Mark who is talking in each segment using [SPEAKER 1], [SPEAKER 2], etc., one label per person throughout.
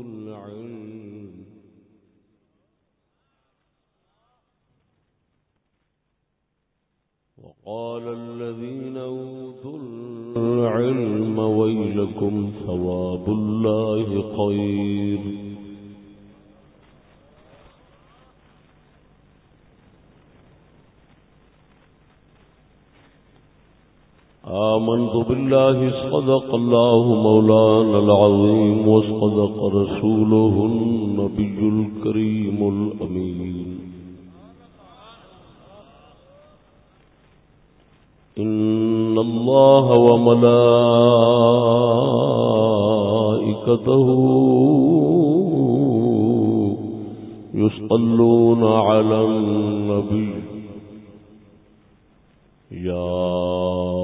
[SPEAKER 1] العلم. وقال الذين أوتوا العلم ويلكم ثواب الله خير. آمنت بالله صدق الله مولانا العظيم وصدق رسوله النبي الكريم الأمين. إن الله وملائكته يصلون على النبي. يا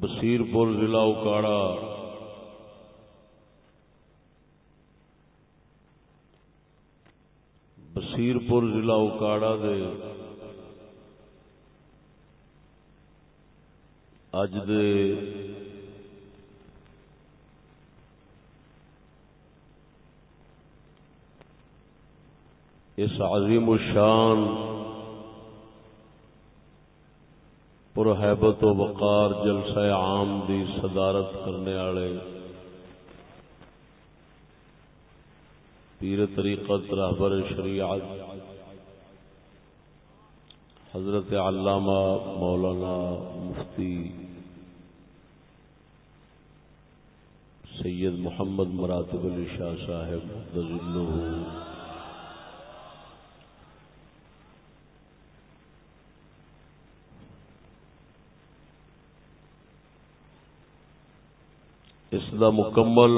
[SPEAKER 1] بصیر پور ضلع اکاڑا بصیر پور ضلع اکاڑا دے۔ اج دے اس عظیم الشان پر حیبت و وقار جلسہ عام دی صدارت کرنے والے۔ پیر طریقت رہبر شریعت۔ حضرت علامہ مولانا مفتی سید محمد مراتب علی شاہ صاحب محدود اس دا مکمل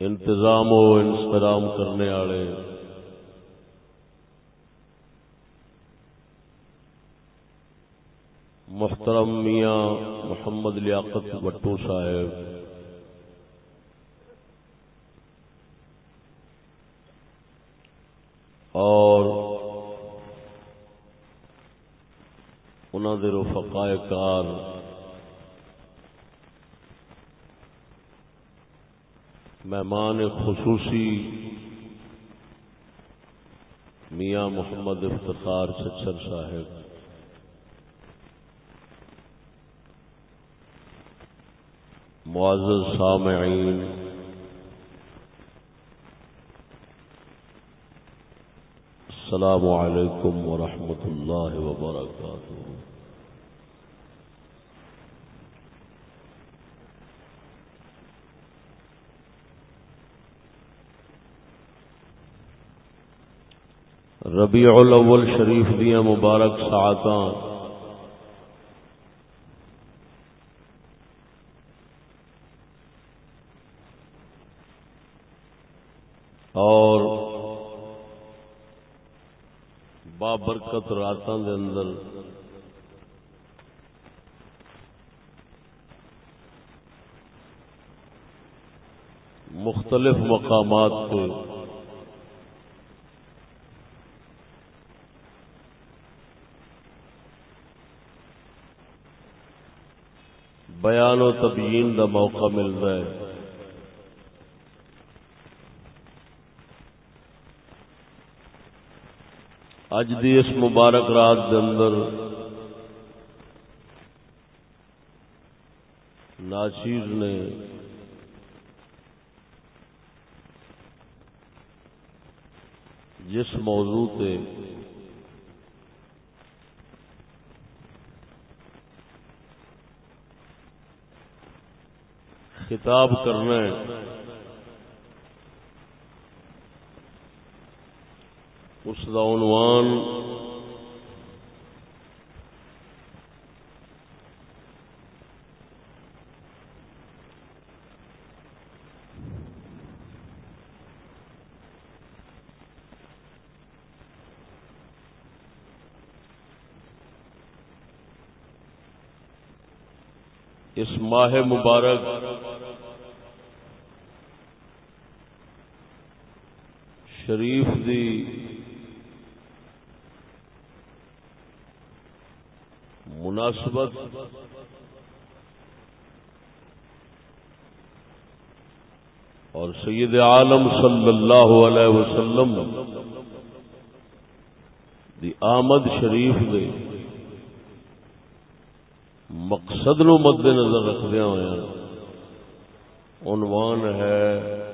[SPEAKER 1] انتظام و انسرام کرنے والے محترم میاں محمد لیاقت بٹو صاحب، اور انہوں نے رفقائے کار مہمان خصوصی میاں محمد افتخار چچر صاحب. معزز سامعین. السلام علیکم ورحمۃ اللہ وبرکاتہ۔ ربیع الاول شریف دیا مبارک ساعت بابرکت راتوں دے اندر۔ مختلف مقامات کے بیان و تبیین دا موقع ملتا ہے۔ اج دی اس مبارک رات دے اندر ناچیر نے جس موضوع تے خطاب کرنا ہے اس کا عنوان. اس ماہ مبارک شریف دی مناسبت اور سید عالم صلی اللہ علیہ وسلم دی آمد شریف دے مقصد نو مد نظر رکھدیا ہوا عنوان ہے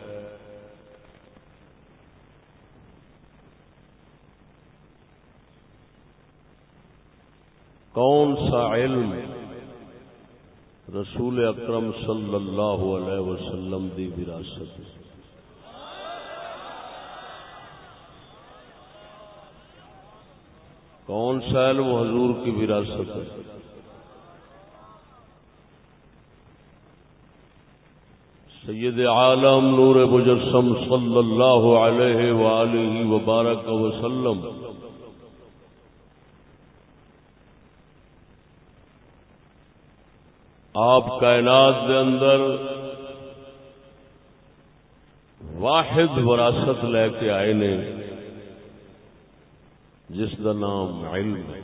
[SPEAKER 1] کون سا علم رسول اکرم صلی اللہ علیہ وسلم دی وراثت. کون سا علم حضور کی وراثت ہے؟ سید عالم نور مجسم صلی اللہ علیہ وآلہ وبارک وسلم. آپ کائنات دے اندر واحد وراثت لے کے آئے نے، جس کا نام علم ہے۔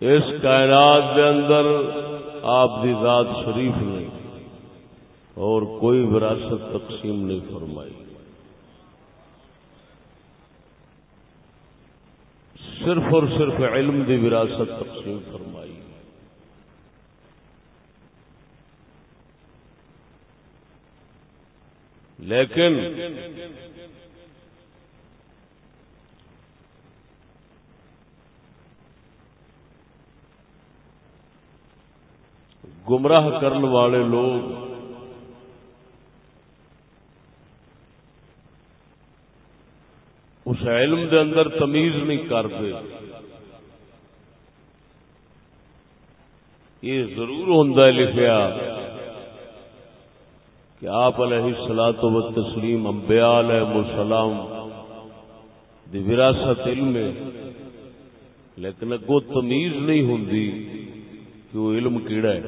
[SPEAKER 1] اس کائنات کے اندر آپ کی ذات شریف نے اور کوئی وراثت تقسیم نہیں فرمائی۔ صرف اور صرف علم دی وراثت تقسیم فرمائی۔ لیکن گمراہ کرنے والے لوگ اس علم دے اندر تمیز نہیں کرتے۔ یہ ضرور ہوں لکھیا کہ آپ علیہ سلا تو تسلیم امبیا علیہ السلام دی وراثت علم ہے، لیکن اگو تمیز نہیں ہوں کہ وہ علم کیڑا ہے۔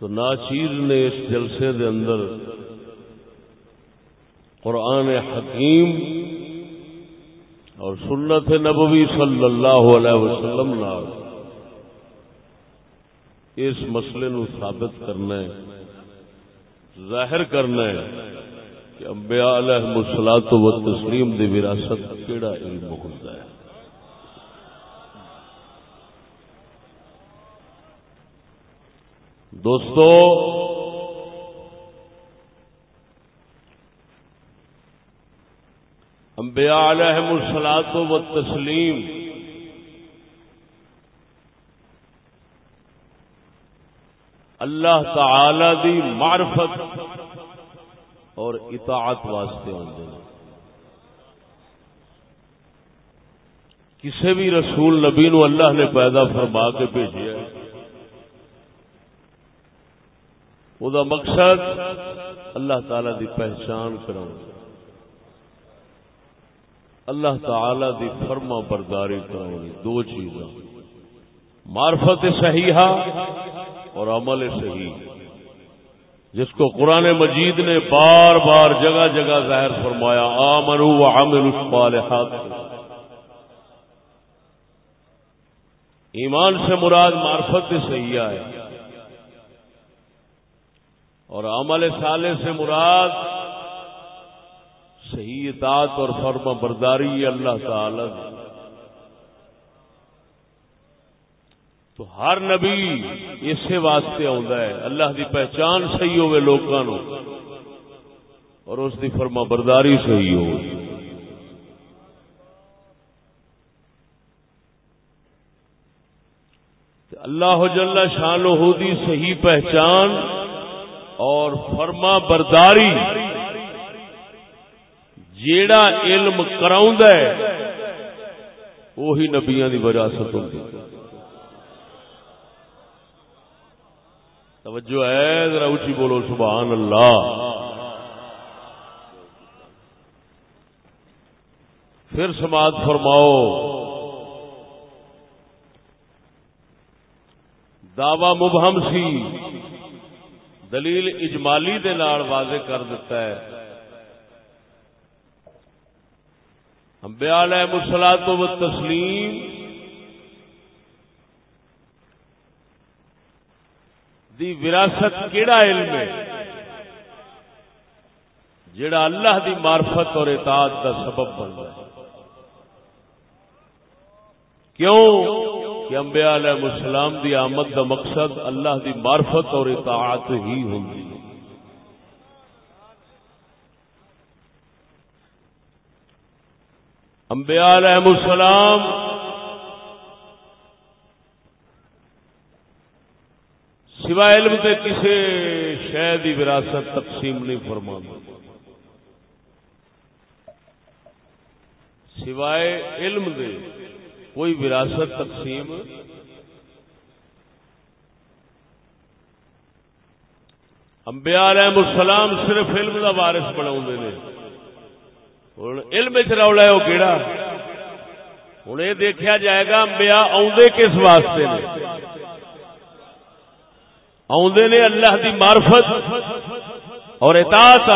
[SPEAKER 1] تو ناچیر نے اس جلسے دے اندر قرآن حکیم اور سنت نبوی صلی اللہ علیہ وسلم نال اس مسئلے نو ثابت کرنا ہے، ظاہر کرنا ہے کہ انبیاء علیہ مسلاط و تسلیم دی وراثت کیڑا علم ہوتا ہے۔ دوستو انبیاء علیہ السلاط و تسلیم اللہ تعالی دی معرفت اور اطاعت واسطے آتے ہیں۔ کسی بھی رسول نبی نو اللہ نے پیدا فرما کے بھیجا وہ مقصد اللہ تعالی دی پہچان کرا اللہ تعالی دی فرما برداری کرانی دو چیزاں۔ معرفت صحیح اور عمل صحیح۔ جس کو قرآن مجید نے بار بار جگہ جگہ ظاہر فرمایا آمنو و عمل الصالحات۔ ایمان سے مراد معرفت صحیح ہے۔ اور عمل سالے سے مراد صحیح اطاعت اور فرما برداری اللہ تعالی تو ہر نبی اسی واسطے آتا ہے۔ اللہ دی پہچان صحیح ہوئے لوکاں اور اس دی فرما برداری صحیح ہو اللہ جل شان دی صحیح پہچان اور فرما برداری جیڑا علم کراؤں وہی نبیاں دی وراثت ہوتی توجہ ہے، ذرا اچھی بولو، سبحان اللہ۔ پھر سماعت فرماؤ۔ دعوی مبہم سی۔ دلیل اجمالی دے نال واضح کر دیتا ہے۔ امبیال ہے مسلات و تسلیم۔ دی وراثت کیڑا علم ہے؟ جڑا اللہ دی معرفت اور اطاعت دا سبب بنتا ہے۔ کیوں؟ کہ انبیاء علیہ السلام دی آمد دا مقصد اللہ دی معرفت اور اطاعت ہی ہوں انبیاء علیہ السلام سوائے علم کے کسی شہ وراثت تقسیم نہیں فرما سوائے علم دے کوئی وراثت تقسیم انبیاء علیہ السلام صرف علم کا وارث بنا ہوں علم رولا ہے وہ کہڑا ہوں یہ دیکھا جائے گا امبیا آدھے کس واسطے نے آدھے نے اللہ دی معرفت اور اطاعت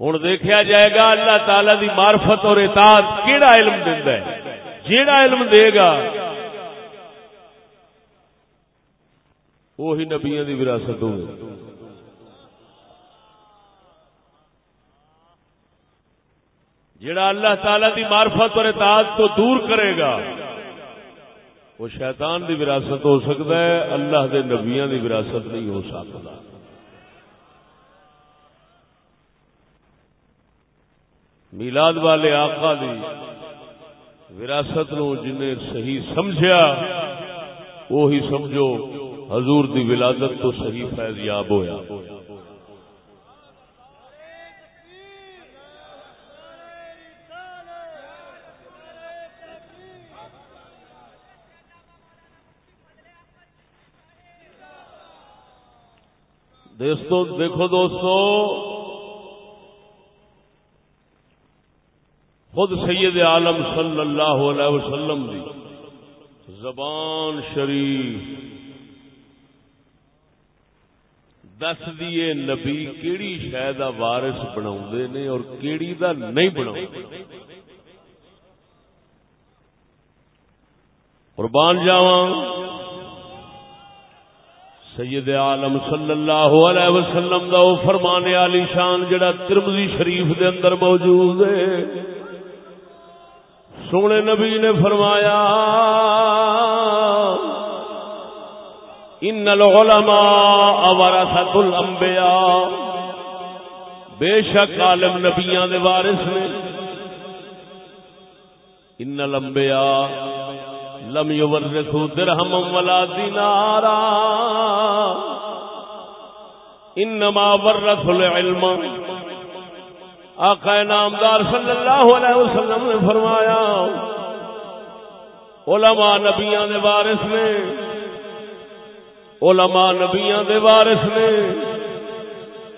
[SPEAKER 1] ہوں دیکھا جائے گا اللہ تعالی دی معرفت اور اطاعت کیڑا علم دینا ہے جیڑا علم دے گا وہی نبیا کی وراثت ہو جڑا اللہ تعالی دی معرفت اور اطاعت کو دور کرے گا، وہ شیطان دی وراثت ہو سکتا ہے، اللہ دے نبیاں دی وراثت نہیں ہو سکتا۔ میلاد والے آقا دی وراثت نو جن صحیح سمجھا وہی سمجھو، حضور دی ولادت تو صحیح فیض یاب ہویا۔ دوستو دیکھو دوستو، خود سید عالم صلی اللہ علیہ وسلم دی زبان شریف دس دیے نبی کیڑی شہ وارث بنا نے اور کیڑی دا نہیں بنا قربان جاواں سید عالم صلی اللہ علیہ وسلم دا وہ فرمانے علی شان جڑا ترمزی شریف دے اندر موجود ہے۔ سونے نبی نے فرمایا، ان العلماء ورثت الانبیاء بے شک عالم نبیاں دے وارث نے۔ ان الانبیاء لم یورثوا درہما ولا دینارا انما ورثوا العلم. آقا نامدار صلی اللہ علیہ وسلم نے فرمایا، علماء نبیاں دے وارث نے، علماء نبیاں دے وارث نے،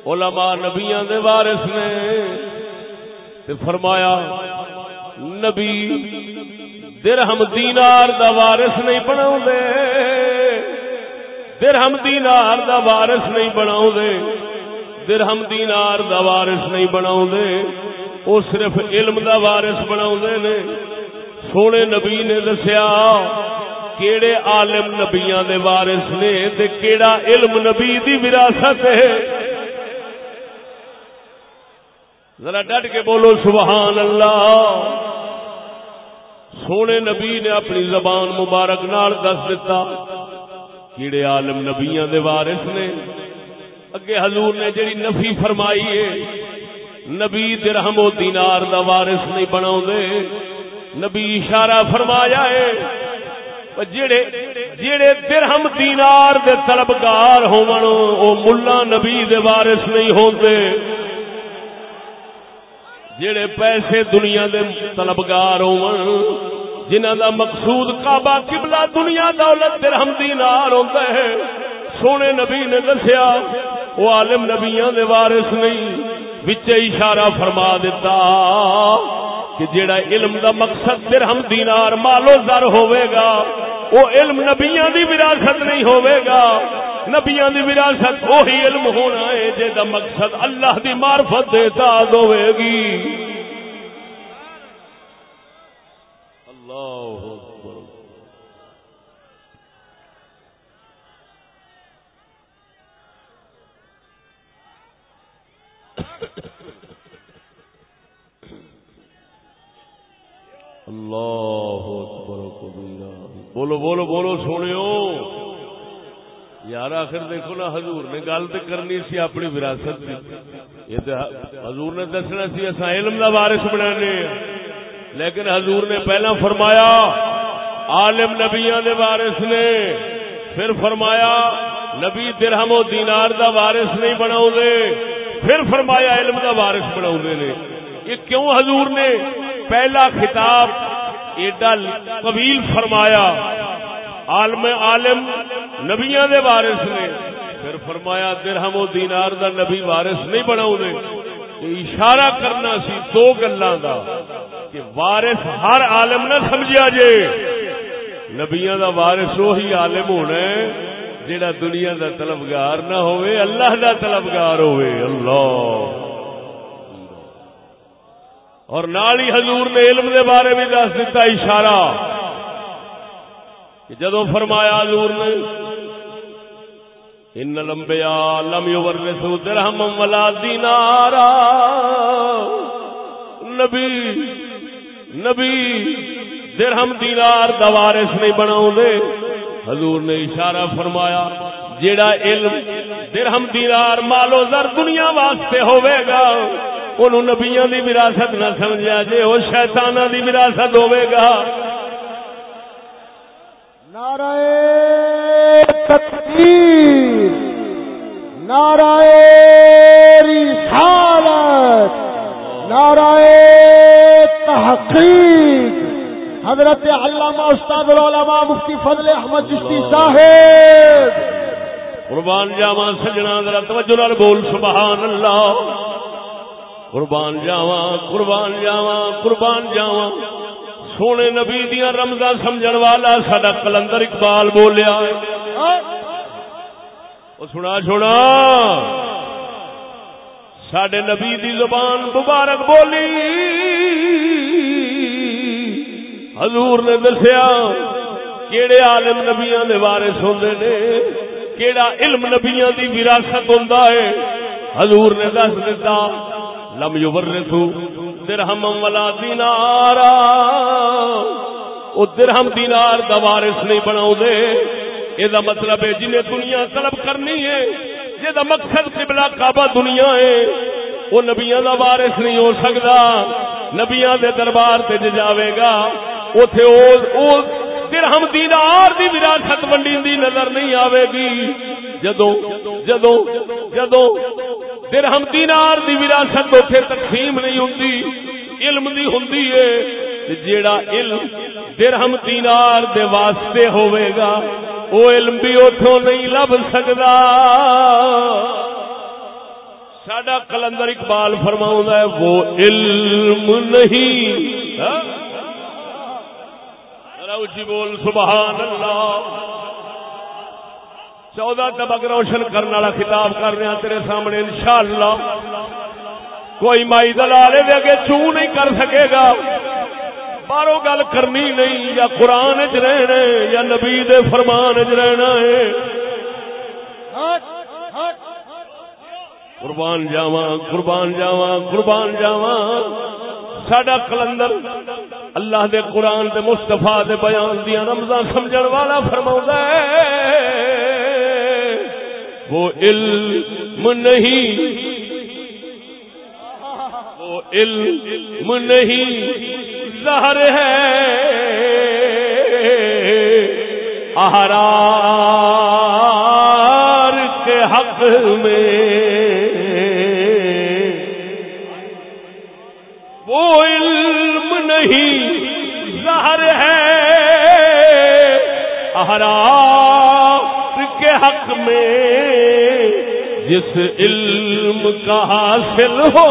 [SPEAKER 1] علماء نبیاں دے وارث نے، تے فرمایا، نبی درہم دینار دا وارث نہیں بناؤ دے درہم دینار دا وارث نہیں بناؤ دے درہم دینار دا وارث نہیں بنا وہ صرف علم دا وارث بنا نے۔ سونے نبی نے دسیا، کیڑے عالم نبیاں دے وارث نے تے کیڑا علم نبی دی وراثت ہے۔ ذرا ڈٹ کے بولو سبحان اللہ۔ سونے نبی نے اپنی زبان مبارک نال دس دیتا کیڑے عالم نبیاں دے وارث نے۔ اگے حضور نے جڑی نفی فرمائی ہے، نبی درہم و دینار دا وارث نہیں بنا دے نبی اشارہ فرمایا ہے جڑے جڑے درہم دینار دے طلبگار ہون او ملا نبی دے وارث نہیں ہوندے۔ جڑے پیسے دنیا دے طلبگار ہون، جنہاں دا مقصود کعبہ، قبلہ دنیا، دولت، درہم، دینار ہوندا ہے۔ سونے نبی نے دسیا، وہ عالم نبیاں دے وارث نہیں وچ اشارہ فرما دیتا کہ جیڑا علم دا مقصد درہم، دینار مالو زر ہوئے گا، وہ علم نبیاں دی وراثت نہیں ہوئے گا۔ نبیاں دی وراثت وہی علم ہونا ہے جے دا مقصد اللہ دی معرفت دے تاز ہوئے گی۔ اللہ اللہ بولو بولو بولو سنو یار آخر دیکھو نا، حضور نے گل تو کرنی سی اپنی وراثت کی حضور نے دسنا سی اصا علم کا وارث بنا لیکن حضور نے پہلا فرمایا، عالم نبیا دے وارث نے۔ پھر فرمایا، نبی درہم و دینار دا وارث نہیں بنا پھر فرمایا، علم دا وارث بنا یہ کیوں حضور نے پہلا خطاب ایڈا قبیل فرمایا؟ عالم عالم نبیاں دے وارث نے۔ پھر فرمایا، درہم و دینار دا نبی وارث نہیں بنا اشارہ کرنا سی دو گلاں دا کہ وارث ہر عالم نہ سمجھیا جے۔ نبیاں دا وارث وہی عالم ہونا ہے جڑا دنیا دا طلبگار نہ ہوئے، اللہ دا طلبگار ہوئے۔ اللہ۔ اور نال ہی حضور نے علم دے بارے بھی دس دیتا اشارہ کہ جدو فرمایا حضور نے ان لمبیا لم یورثو درہم ولا دینارا. نبی نبی، درہم دینار دوارس نہیں بناؤ دے حضور نے اشارہ فرمایا، جیڑا علم درہم دینار مالو زر دنیا واسطے ہوئے گا، انہوں نبیاں دی وراثت نہ سمجھا جے وہ شیطانہ دی وراثت ہوئے گا۔
[SPEAKER 2] نعرہ تکبیر نعرہ رسالت، نعرہ تحقیق۔ حضرت علامہ استاد العلماء مفتی فضل احمد چشتی صاحب۔
[SPEAKER 1] قربان جاواں سجنا، ذرا توجہ نال بول، سبحان اللہ۔ قربان جاوا قربان جاوا قربان جاوا سونے نبی دیا رمضا سمجھ والا سڈا کلندر اقبال بولیا سنا چھوڑا۔ سڈے نبی دی زبان مبارک بولی۔ حضور نے دسیا کہڑے عالم نبیاں دے وارث ہوندے نے؟ کیڑا علم نبیاں دی وراثت ہوندا ہے؟ حضور نے دس دیتا لم یورثو درہم ولا دینارا۔ او درہم دینار دا وارث نہیں بناؤ دے۔ اے دا مطلب ہے جنہیں دنیا طلب کرنی ہے جے دا مقصد قبلہ کعبہ دنیا ہے۔ وہ نبیاں دا وارث نہیں ہو سکتا۔ نبیاں دے دربار تے جاوے گا، اوتھے او درہم دینار دی وراثت ونڈی دی نظر نہیں آوے گی۔ جدوں جدوں جدوں درہم دینار دی وراثت اوتھے تقسیم نہیں ہوندی، علم دی ہوندی ہے۔ جیڑا علم درہم دینار دے واسطے ہوئے گا وہ علم بھی اوتھوں نہیں لب سکدا۔ ساڈا کلندر اقبال فرماؤں ہے، وہ علم نہیں۔ ہاں؟ اچھی جی بول، سبحان اللہ۔ چودہ طبق روشن کرنے والا خطاب کر رہے ہیں تیرے سامنے، انشاءاللہ۔ کوئی مائی دلالے دے اگے چو نہیں کر سکے گا۔ بارو گل کرنی نہیں، یا قرآن چ رہنا یا نبی دے فرمان چ رہنا ہے۔ قربان جاوا قربان جاوا قربان جاوا سڈا کلندر اللہ دے قرآن دے مستفا دے بیان دیا رمضان سمجھ والا فرما ہے۔ وہ علم نہیں۔ وہ علم نہیں۔ زہر ہے۔ احرار کے حق میں۔ احرار کے حق میں جس علم کا حاصل ہو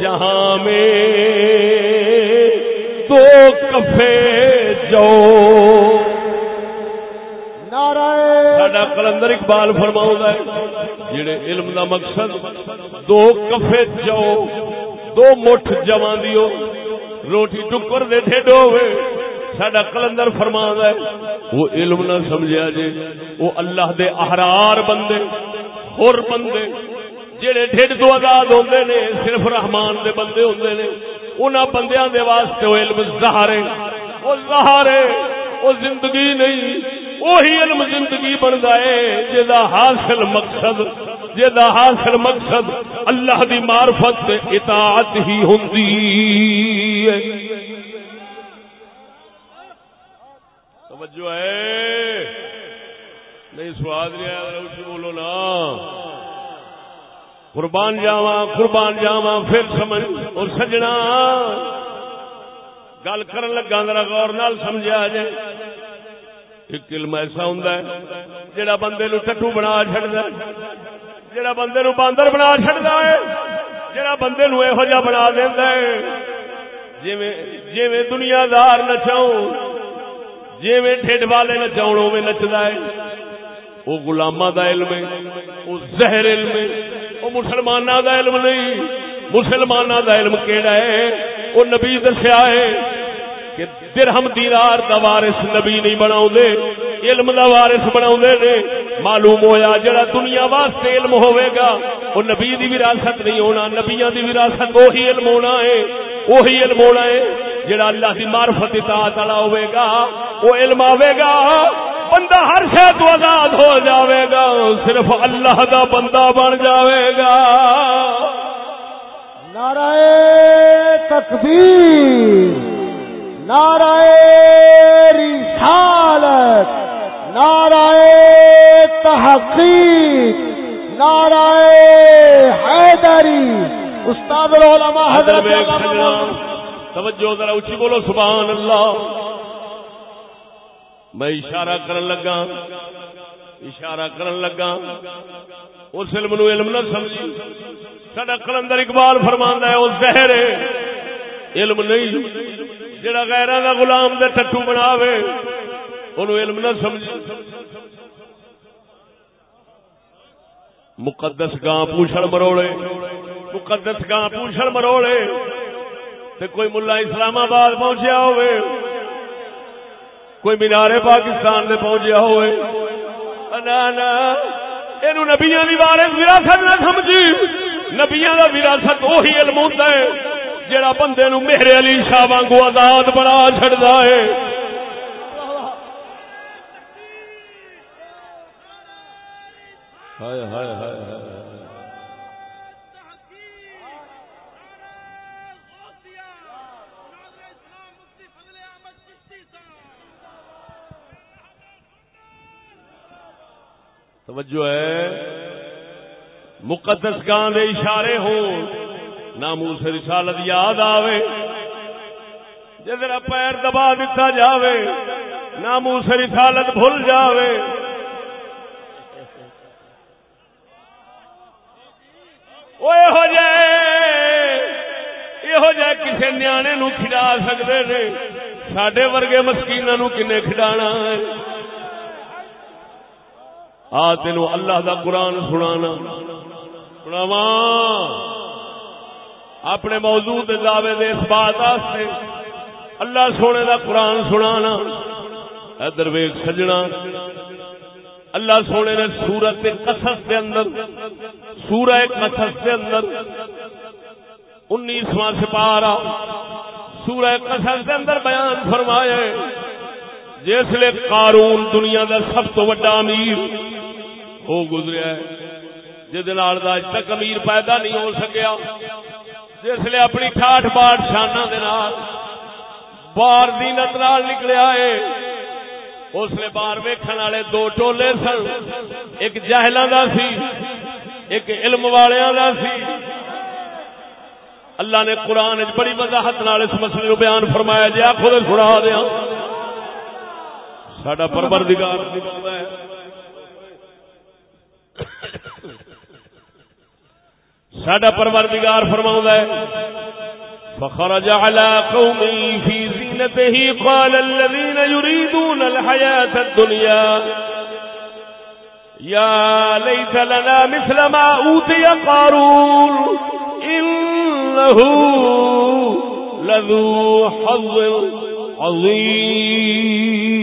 [SPEAKER 1] جہاں میں دو کفے جو ساڈا کلندر اقبال فرماؤں ہے جڑے علم دا مقصد دو کفے جو دو مٹھ جمع دیو روٹی ٹکر دے ٹھڈ ہوئے ساڈا کلندر فرما ہے، وہ علم نہ سمجھا جے، وہ اللہ دے احرار بندے، خور بندے، جڑے ڈھڈ تو آزاد ہوندے نے، صرف رحمان دے بندے ہوندے نے، انہاں بندیاں دے واسطے وہ علم زہر ہے۔ وہ زہر وہ زندگی نہیں، وہی علم زندگی بن گئے جدا حاصل مقصد جدا حاصل مقصد اللہ دی معرفت اطاعت ہی ہوندی ہے۔ توجہ ہے۔ نہیں سواد نہیں آیا بولو نا۔ قربان جاوا قربان جاوا پھر سمجھ اور سجنا۔ گل کر لگا ذرا غور نال سمجھا جائے ایک علم ایسا ہوں جڑا بندے نو ٹٹو بنا چڑتا جڑا بندے نو باندر بنا چڑتا ہے، جڑا بندے نو یہو جہ بنا دینا ہے۔ جی دنیا دار نچاؤ جی میں ٹھڈ والے نچاؤ میں نچتا ہے۔ وہ گلاما دا علم ہے وہ زہر علم ہے وہ مسلمانوں دا علم نہیں۔ مسلمانوں دا علم کیڑا ہے؟ وہ نبی دسیا ہے کہ درہم دینار دا وارث نبی نہیں بناؤ دے علم دا وارث بناؤ دے نے۔ معلوم ہویا جڑا دنیا واسطے علم ہوئے گا، وہ نبی دی وراثت نہیں ہونا، نبیاں دی وراثت وہی علم ہونا ہے، وہی علم ہونا ہے۔ جڑا اللہ دی معرفت اطاعت والا ہوئے گا، وہ علم آوے گا۔ بندہ ہر شہ تو آزاد ہو جاوے گا، صرف اللہ دا بندہ بن جاوے گا۔
[SPEAKER 2] نعرہ تکبیر۔ نعرہ رسالت نعرہ تحقیق نعرہ حیدری۔ استاد العلماء حضرت
[SPEAKER 1] توجہ ذرا اچھی بولو سبحان اللہ۔ میں اشارہ کرن لگا اشارہ کرن لگا۔ اس علم نو علم نہ سمجھی۔ سڈا کلندر اقبال فرماندا ہے وہ زہر ہے۔ علم نہیں۔ جڑا غیراں دا غلام دے ٹٹو بناوے اونوں علم نہ سمجھی مقدس گاں پوچھڑ مروڑے۔ مقدس گاں پوچھڑ مروڑے۔ تے کوئی ملا اسلام آباد پہنچیا ہوئے۔ کوئی مینارے پاکستان دے پہنچیا ہوئے۔ یہ نبیا کی وارث وراثت نہ سمجھی۔ نبیا کا وراثت وہی علم ہوتا ہے۔ جڑا بندے نو میرے علی شاہ وانگو آزاد بنا چڑتا ہے۔ ہائے ہائے ہائے ہائے۔ توجہ ہے۔ مقدس گاں دے اشارے ہوں۔ ناموس رسالت یاد آوے۔ جدر پیر دبا دیتا جاوے، ناموس رسالت بھول جاوے۔ وہ یہو جہ کسی نیانے نو کھڑا سکتے نے۔ سڈے ورگے مسکین نو کنے کھڈانا ہے۔ آ تین اللہ دا قرآن سنانا۔ سناوا اپنے موضوع دعوے دے اس بات آستے اللہ سونے دا قرآن سنانا۔ ادھر ویگ سجنا، اللہ سونے نے سورت قصص دے اندر، سورہ قصص دے اندر انیسواں سپارہ سورہ قصص دے اندر بیان فرمایا جس لیے قارون دنیا دا سب تو بڑا امیر ہو گزریا ہے جس اج تک امیر پیدا نہیں ہو سکیا۔ جس لیے اپنی ٹھاٹ باٹ شانہ دے نال باہر دینت نال نکلیا ہے اس لیے باہر ویکھن والے دو ٹولے سن۔ ایک جہلاں دا سی، ایک علم والیاں دا سی۔ اللہ نے قرآن بڑی وضاحت نال اس مسئلے کو بیان فرمایا۔ جی آخو تو سنا دیا سڈا پروردگار ہے۔ سڈا پروردگار فرما ہے فخرج على قومه في زينته قال الذين يريدون الحياة الدنيا يا ليت لنا مثل ما أوتي قارون إنه لذو حظ عظيم.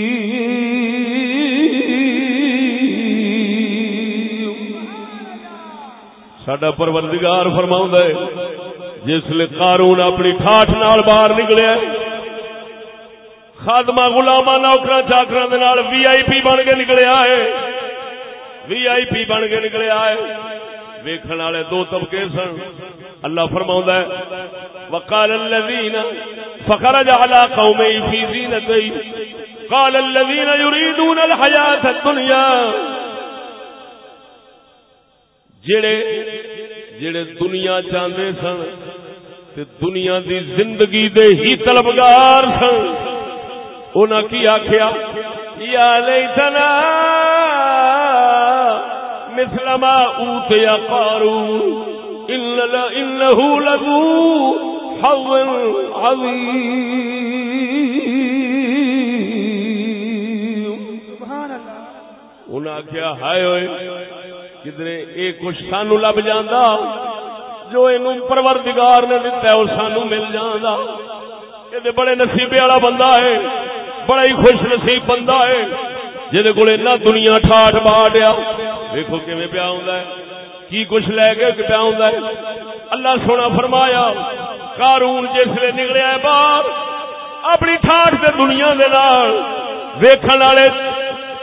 [SPEAKER 1] ساڈا پروردگار فرماؤں ہے، جس لیے قارون اپنی ٹھاٹ نال باہر نکلیا خادمہ غلامہ نوکرا چاکرا وی آئی پی بن کے نکلیا ہے وی آئی پی بن کے نکلیا ہے ویکھن والے دو طبقے سن۔ اللہ فرماؤں ہے، وقال الذين فخرج على قومه في زينته قال الذين يريدون الحياة الدنيا جڑے جڑے دنیا چاہتے سن تے دنیا دی زندگی دے ہی طلبگار سن۔ انہاں کی آخیا یا لیتنا مثل ما اوتی قارون انه لذو حظ عظیم۔ انہاں آخیا ہائے ہوئے۔ کدھر یہ کچھ سانو لب جانا جو اینو پروردگار نے دتا ہے وہ سانو مل جانا یہ بڑے نصیبے والا بندہ ہے بڑا ہی خوش نصیب بندہ ہے جہد کو دنیا ٹھاٹ باٹیا دیکھو کیون پیا ہوں کی کچھ لے کے پیا ہوں اللہ سونا فرمایا کارون جس نے نکلیا باہر اپنی ٹھاٹ سے دنیا دے نال ویکھن والے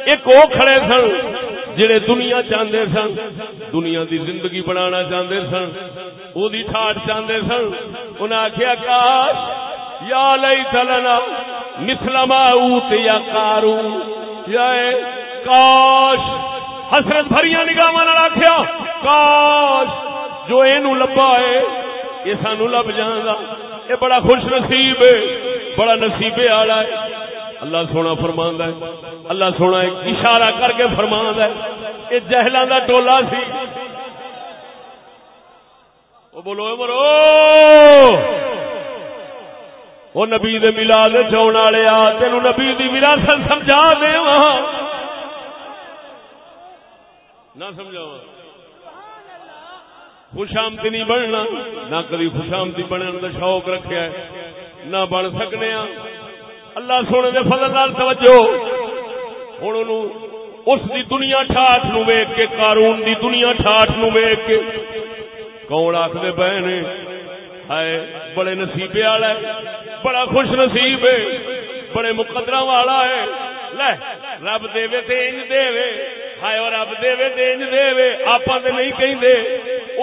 [SPEAKER 1] ایک وہ کھڑے سن جڑے دنیا چاہتے سن، دنیا دی زندگی بنانا چاہتے سن وہ ٹھاٹ چاہتے سن انہیں آخیا کاش، یا لئی تلنا مسلما اوت یا کارو یا کاش، حسرت بھری نگاہ آخیا کاش، جو یہ لبا ہے یہ سانو لب جانا یہ بڑا خوش نصیب ہے بڑا نصیبے والا ہے اللہ سونا فرما ہے۔ اللہ سونا ایک اشارہ کر کے فرما ہے۔ یہ جہلوں کا ٹولا سی۔ وہ بولو مرو۔ وہ نبی دے ملاد چون والے آ تین نبی دی وراثت سمجھا دے نہ سمجھاوا خوش نہیں بننا۔ نہ کدی خوش آمدی بننے کا شوق رکھا ہے۔ نہ بن سکنے ہاں اللہ سونے دے فضل نال توجہ۔ ہوں اس دی دنیا ٹھاٹ نو ویک کے، قارون دی دنیا ٹھاٹ نو ویک کے۔ کون آخر پے نے؟ ہائے، بڑے نصیبے والا ہے، بڑا خوش نصیب ہے، بڑے مقدرہ والا ہے۔ لے، رب دے تے انج دے ہائے، اور رب دے تے انج دے آپ تے نہیں کہیں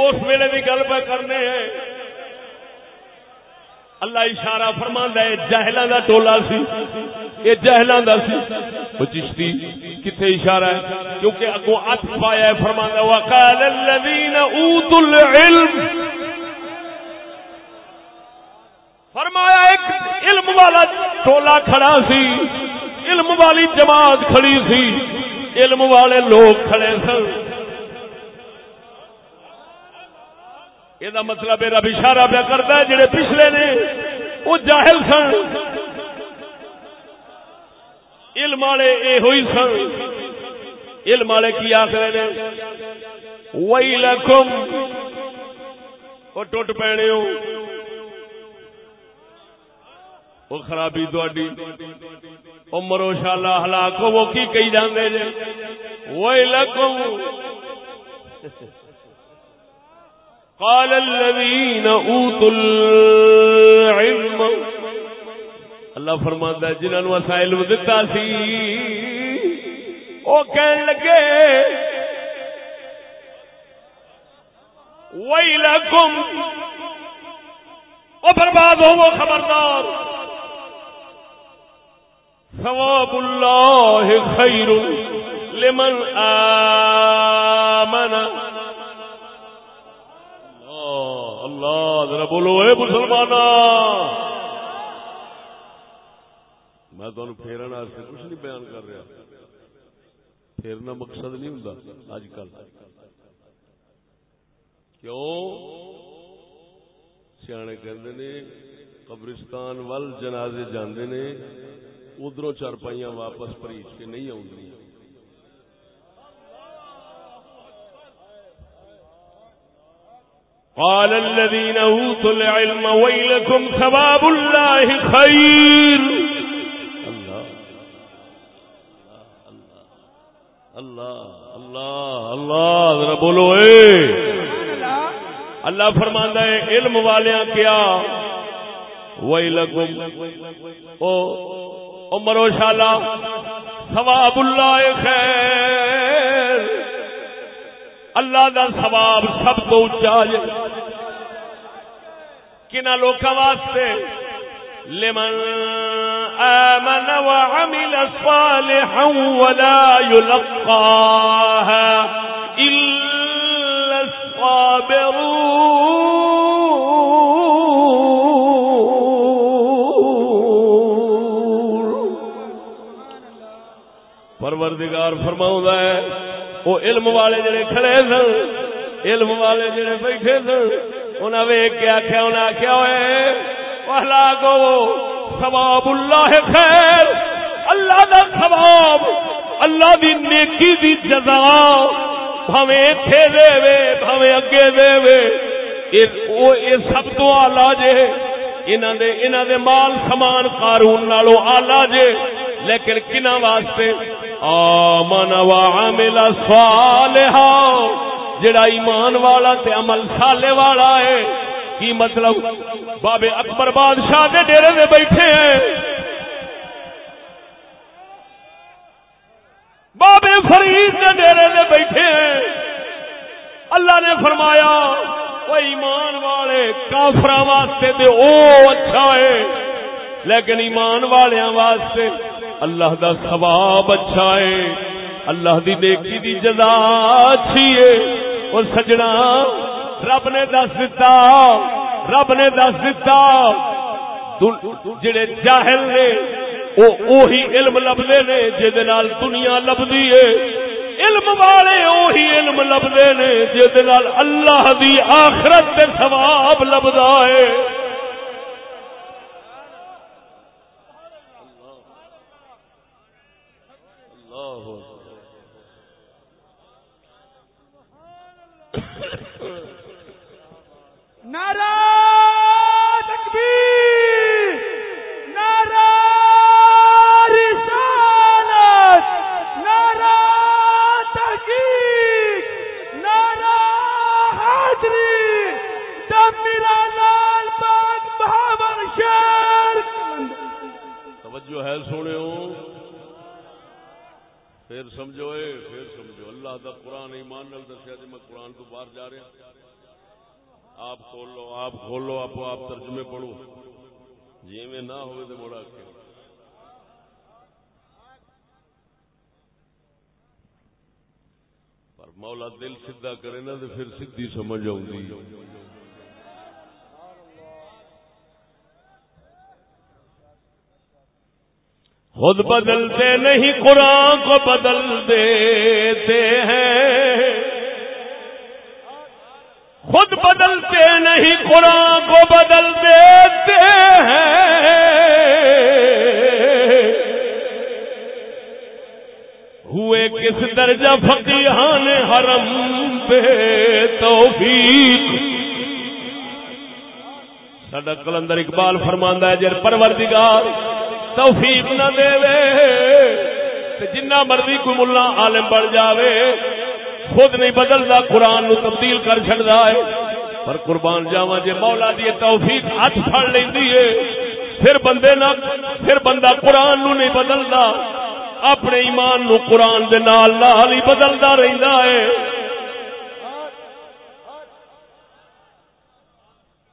[SPEAKER 1] اس ویلے کی گل پہ کرنے ہیں۔ اللہ اشارہ فرما ہے جہلوں کا ٹولا سی یہ جہلوں کا سی۔ وہ چشتی کتنے اشارہ ہے؟ کیونکہ اگو ہاتھ پایا ہے فرما وقال الذين اوتوا العلم۔ فرمایا، ایک علم والا ٹولا کھڑا سی، علم والی جماعت کھڑی سی۔ علم والے لوگ کھڑے سن۔ یہ مطلب میرا اشارہ پہ کرتا ہے جڑے پچھلے نے وہ جاہل سن علم والے یہ ہوئی سن علم والے کی آخر نے وہی لکھم وہ ٹوٹ پینے ہو وہ خرابی تھی امرو شالا ہلاک وہ کی کہی جانے جے وہی لکھم قال الذين أوتوا العلم. اللہ ہے جنہاں نو اسا علم دتا سی أو کہن لگے ویلکم أو برباد ہو خبردار۔ ثواب اللہ خیر لمن آمن۔ اللہ، ذرا بولو اے مسلمان میں تمہیں پھیرن واسطے کچھ نہیں بیان کر رہا۔ پھیرنا مقصد نہیں ہوں اج کل کیوں؟ سیانے کہندے نے، قبرستان ول جنازے جاندے نے، ادھروں چارپائیاں واپس پریچ کے نہیں آؤں قال الذين اوتوا العلم ويلكم ثواب الله خير الله الله الله الله ذرا بولو اے اللہ فرماندا ہے علم والیاں کیا ویلکم او عمر و شالا ثواب اللہ خیر اللہ دا ثواب سب تو اچا جائے کنا لوکا واسطے۔ لمن آمن وعمل صالحا ولا يلقاها إلا الصابرون۔ پروردگار فرماؤں ہے وہ علم والے جڑے کھڑے سن، علم والے جڑے بیٹھے سن انہیں ویگ کے آخیا انہیں آخیا ہوئے گو سواب اللہ خیر اللہ دا سواب اللہ دی نیکی دی جزا۔ بھویں اتنے دے وے بھویں اگے دے وے۔ وہ یہ سب تو آلہ جے۔ انہاں دے انہاں دے مال، سامان، قارون نالو آلہ جے۔ لیکن کنہ واسطے آمن و عمل صالحا۔ جڑا ایمان والا تے عمل سالے والا ہے، کی مطلب؟ بابے اکبر بادشاہ کے ڈیرے میں بیٹھے ہیں۔ بابے فرید کے ڈیرے میں بیٹھے ہیں۔ اللہ نے فرمایا، وہ ایمان والے کافر واسطے تے او اچھا ہے، لیکن ایمان والوں واسطے اللہ دا ثواب اچھا ہے۔ اللہ دی نیکی دی جزا اچھی ہے اور سجنا رب نے دس دتا، رب نے دس دتا۔ جڑے جاہل نے، وہ اوہی علم لبدے نے جہد نال دنیا لبدی ہے۔ علم والے اوہی علم لبدے نے جہد نال اللہ دی آخرت تے ثواب لبدا ہے۔
[SPEAKER 2] نعرہ تکبیر، نعرہ رسالت، نعرہ تحقیق، نعرہ حاضری دم میرا لال پاک بہاور شہر۔
[SPEAKER 1] توجہ ہے سونے پھر سمجھوئے پھر سمجھو۔ اللہ دا قرآن ایمان نال دسیا جی میں قرآن تو باہر جا رہا آپ کھول لو آپ کھول لو آپ آپ ترجمے پڑھو۔ جی میں نہ ہوئے تو مڑا کے۔ پر مولا دل سیدھا کرے نا تو پھر سیدھی سمجھ آؤں خود بدلتے نہیں، قرآن کو بدل دیتے ہیں۔ خود بدلتے نہیں، قرآن کو بدل دیتے ہیں۔ ہوئے کس درجہ فقیحان حرم پہ توفیق؟ سڈا کلندر اقبال فرماندہ ہے جر پروردگار توفیق نہ دے جنہ مرضی کوئی ملا عالم بڑھ جاوے، خود نہیں بدلتا، قرآن نو تبدیل کر چڑتا ہے۔ پر قربان جاوا جی مولا دی توفیق ہاتھ پڑ لینی ہے، پھر بندے نہ پھر بندہ قرآن نو نہیں بدلتا۔ اپنے ایمان نو قرآن دے نال نال ہی بدلتا رہتا ہے۔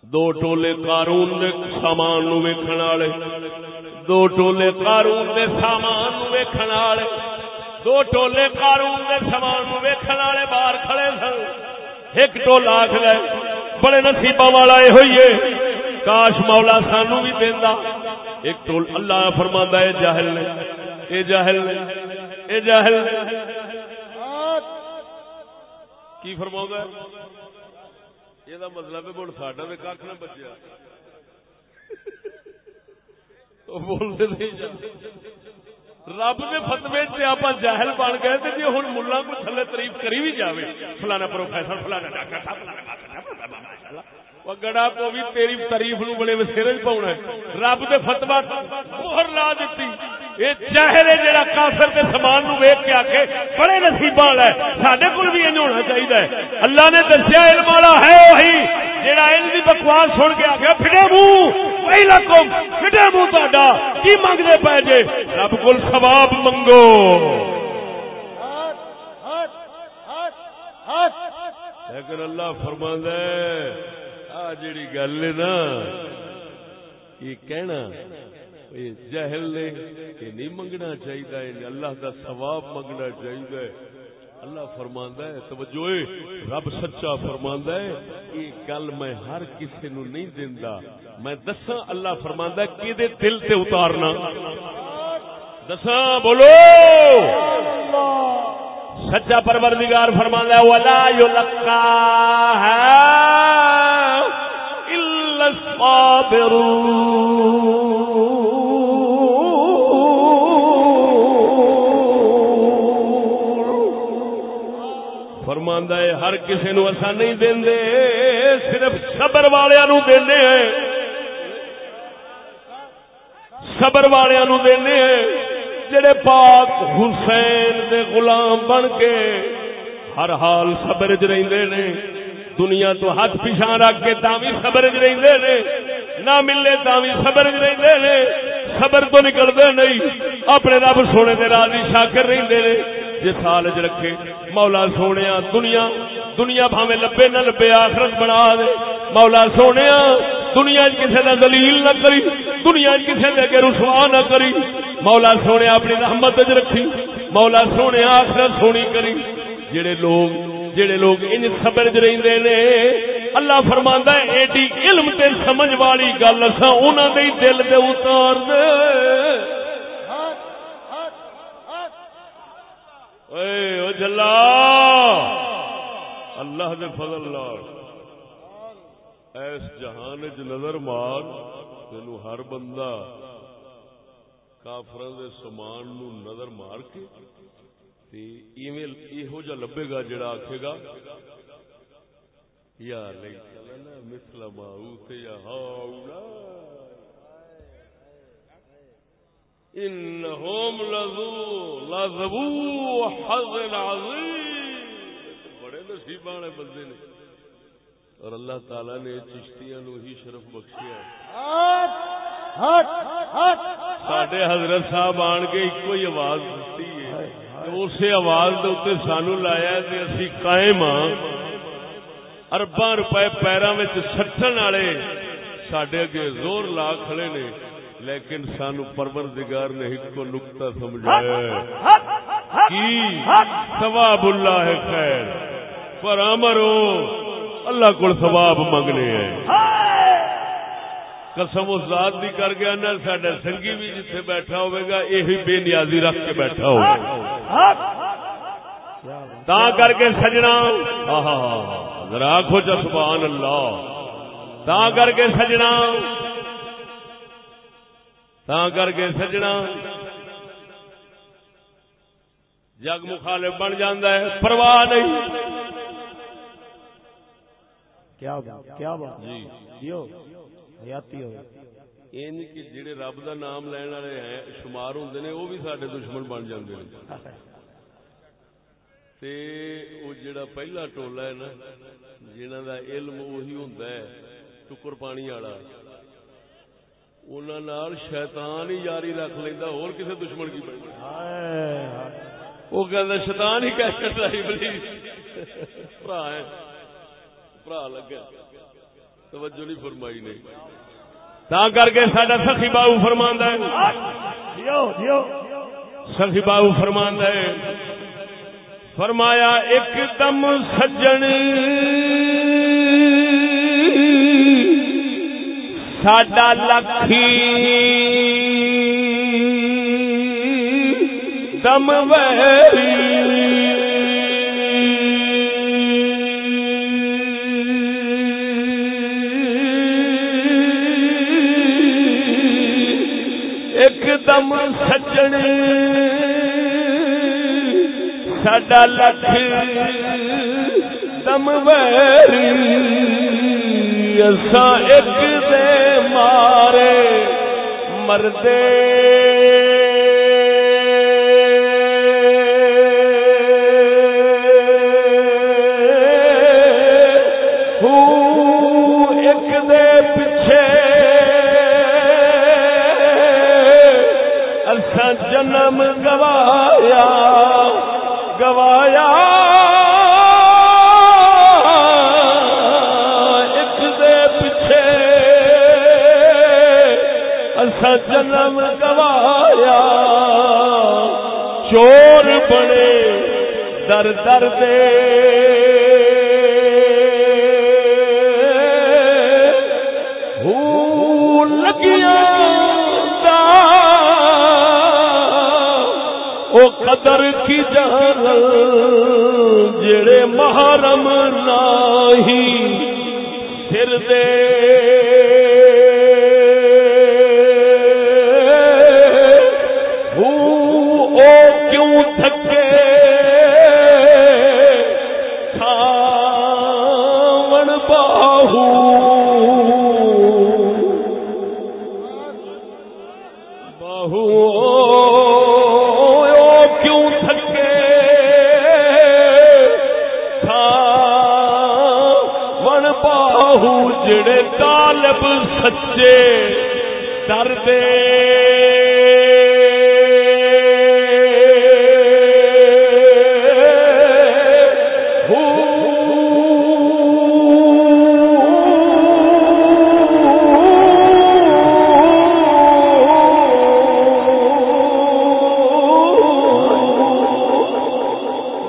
[SPEAKER 1] دو ٹولے قارون نے سامان نو ویکھن والے۔ دو ٹولے قارون دے سامان ویکھن والے دو ٹولے قارون دے سامان ویکھن والے باہر کھڑے سن۔ ایک ٹولا آخر بڑے نصیبہ والا یہ ہوئی کاش مولا سانو بھی دینا ایک ٹول اللہ فرما ہے جاہل نے۔ اے جاہل نے۔ اے جاہل کی فرماؤں فرما یہ مطلب ہے، مڑ ساڈا تو کھ نہ بچیا۔ بولتے نہیں رب نے فتوے سے آپ جاہل بن گئے تو جی ہوں ملا کو تھلے تعریف کری بھی جائے فلانا پروفیسر، فلانا ڈاکٹر گڑا کو بھی تیری تعریف نو بڑے وسیرے پاؤنا رب کے فتوا مہر لا دیتی جڑا کافر سامان نو کے بڑے نصیب والا ہے کول بھی انج ہونا چاہیے اللہ نے دسیا علم والا ہے وہی جڑا کی بکواس سن کے پھٹے منہ پھٹے منہ کی منگتے پے جے رب کو ثواب منگو لیکن اللہ فرمان ہے آ جڑی گل ہے نا، یہ کہنا جہل نے یہ نہیں منگنا چاہیے یعنی اللہ کا ثواب منگنا چاہیے اللہ فرماندا ہے، توجہ رب سچا فرماندا ہے، یہ گل میں ہر کسی نو نہیں دیندا۔ میں دساں، اللہ فرماندا ہے، کیدے دل تے اتارنا؟ دساں، بولو! سچا پروردگار فرماندا ہے، ولا یلقا ہے الا الصابرون فرماندا ہے، ہر کسی نو اسا نہیں دیندے، صرف صبر والےاں نو دیندے ہیں۔ صبر والےاں نو دیندے ہیں، جڑے پاک حسین دے غلام بن کے ہر حال صبر وچ رہندے نے۔ دنیا تو ہاتھ پیچھا رکھ کے تاوی صبر وچ رہندے نے۔ نہ ملے تاوی صبر وچ رہندے نے۔ تو نکلدے نہیں۔ اپنے رب سونے دے راضی شاکر رہندے نے۔ جس حال چ رکھے مولا سونے دنیا دنیا بھاوے لبے نہ لبے، آخرت بنا دے۔ مولا سونے دنیا کسی کا دلیل نہ کری، دنیا کسی کے اگے رسوا نہ کری۔ مولا سونے اپنی رحمت چ رکھی۔ مولا سونے آخرت سونی کری۔ جڑے لوگ جڑے لوگ ان صبر چ رہندے نے، اللہ فرماندا ہے، ایڈی علم تے سمجھ والی گل اساں انہاں دے دل تے اتار دے اے او جلا۔ اللہ دے فضل لال ایس جہان چ نظر مار، تینو ہر بندہ کافر دے سامان نو نظر مار کے یہو جا لبے گا جڑا آخے گا۔ یا مسلا ماؤ یا ہاؤ انہم لذو لذبو حظ عظیم۔ بڑے نصیب والے بندے نے۔ اور اللہ تعالی نے چشتیاں نو ہی شرف بخشیا سڈے حضرت صاحب آن کے ایک ہی آواز دیتی ہے۔ اسی آواز کے اتنے سانو لایا تے اسی قائم ہاں۔ ارباں روپے پیروں میں سٹن والے سڈے اگے زور لا کھڑے نے، لیکن سانو پروردگار نے ایک کو نقطہ سمجھایا کی؟ ثواب اللہ ہے خیر۔ پر امر اللہ کو ثواب منگنے ہیں۔ قسم اس ذات بھی کر گیا نا سڈا سنگھی بھی جتنے بیٹھا ہوئے گا یہی بے نیازی رکھ کے بیٹھا ہوگا تا کر کے سجنا۔ ذرا آخو سبحان اللہ۔ تا کر کے سجنا۔ تا کر کے سجنا۔ جگ مخالف بن جاندہ ہے پرواہ نہیں۔
[SPEAKER 2] کیا بات کیا بات۔
[SPEAKER 1] جی۔
[SPEAKER 2] دیو حیاتی ہو
[SPEAKER 1] ان کی جڑے رب دا نام لین والے ہیں شمار ہوندے نے وہ بھی سارے دشمن بن جاندے ہیں تے او جڑا پہلا ٹولا ہے نا جنہاں دا علم وہی ہوندا ہے ٹکر پانی والا۔ انہوں شیطان ہی جاری رکھ لینا اور کسی دشمن کی بڑی وہ کہ شیطان ہی کہہ کرتا بلی۔ برا ہے برا لگا۔ توجہ نہیں فرمائی نہیں تا کر کے سڈا سخی باؤ فرماندہ ہے۔ سخی باؤ فرماندہ ہے۔ فرمایا ایک دم سجن۔ ساڈا لکھی۔ دم ویری۔ ایک دم سجن ساڈا لکھ دم ویری اساں ایک دے مارے مردے اسا گوایا۔ چور بنے در در دے۔ او قدر کی جان جڑے محرم نہیں سر دے۔ طالب سچے دردے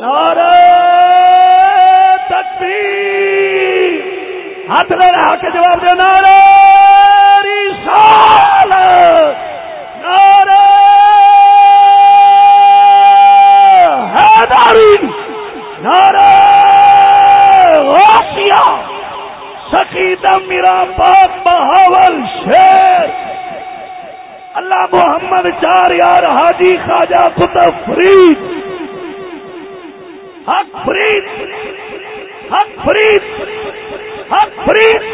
[SPEAKER 2] نعرہ تکبیر۔ ہاتھ کے جواب دے میرا باپ بہاول شیر اللہ محمد چار یار حاجی خواجہ قطب فرید حق فرید حق فرید حق فرید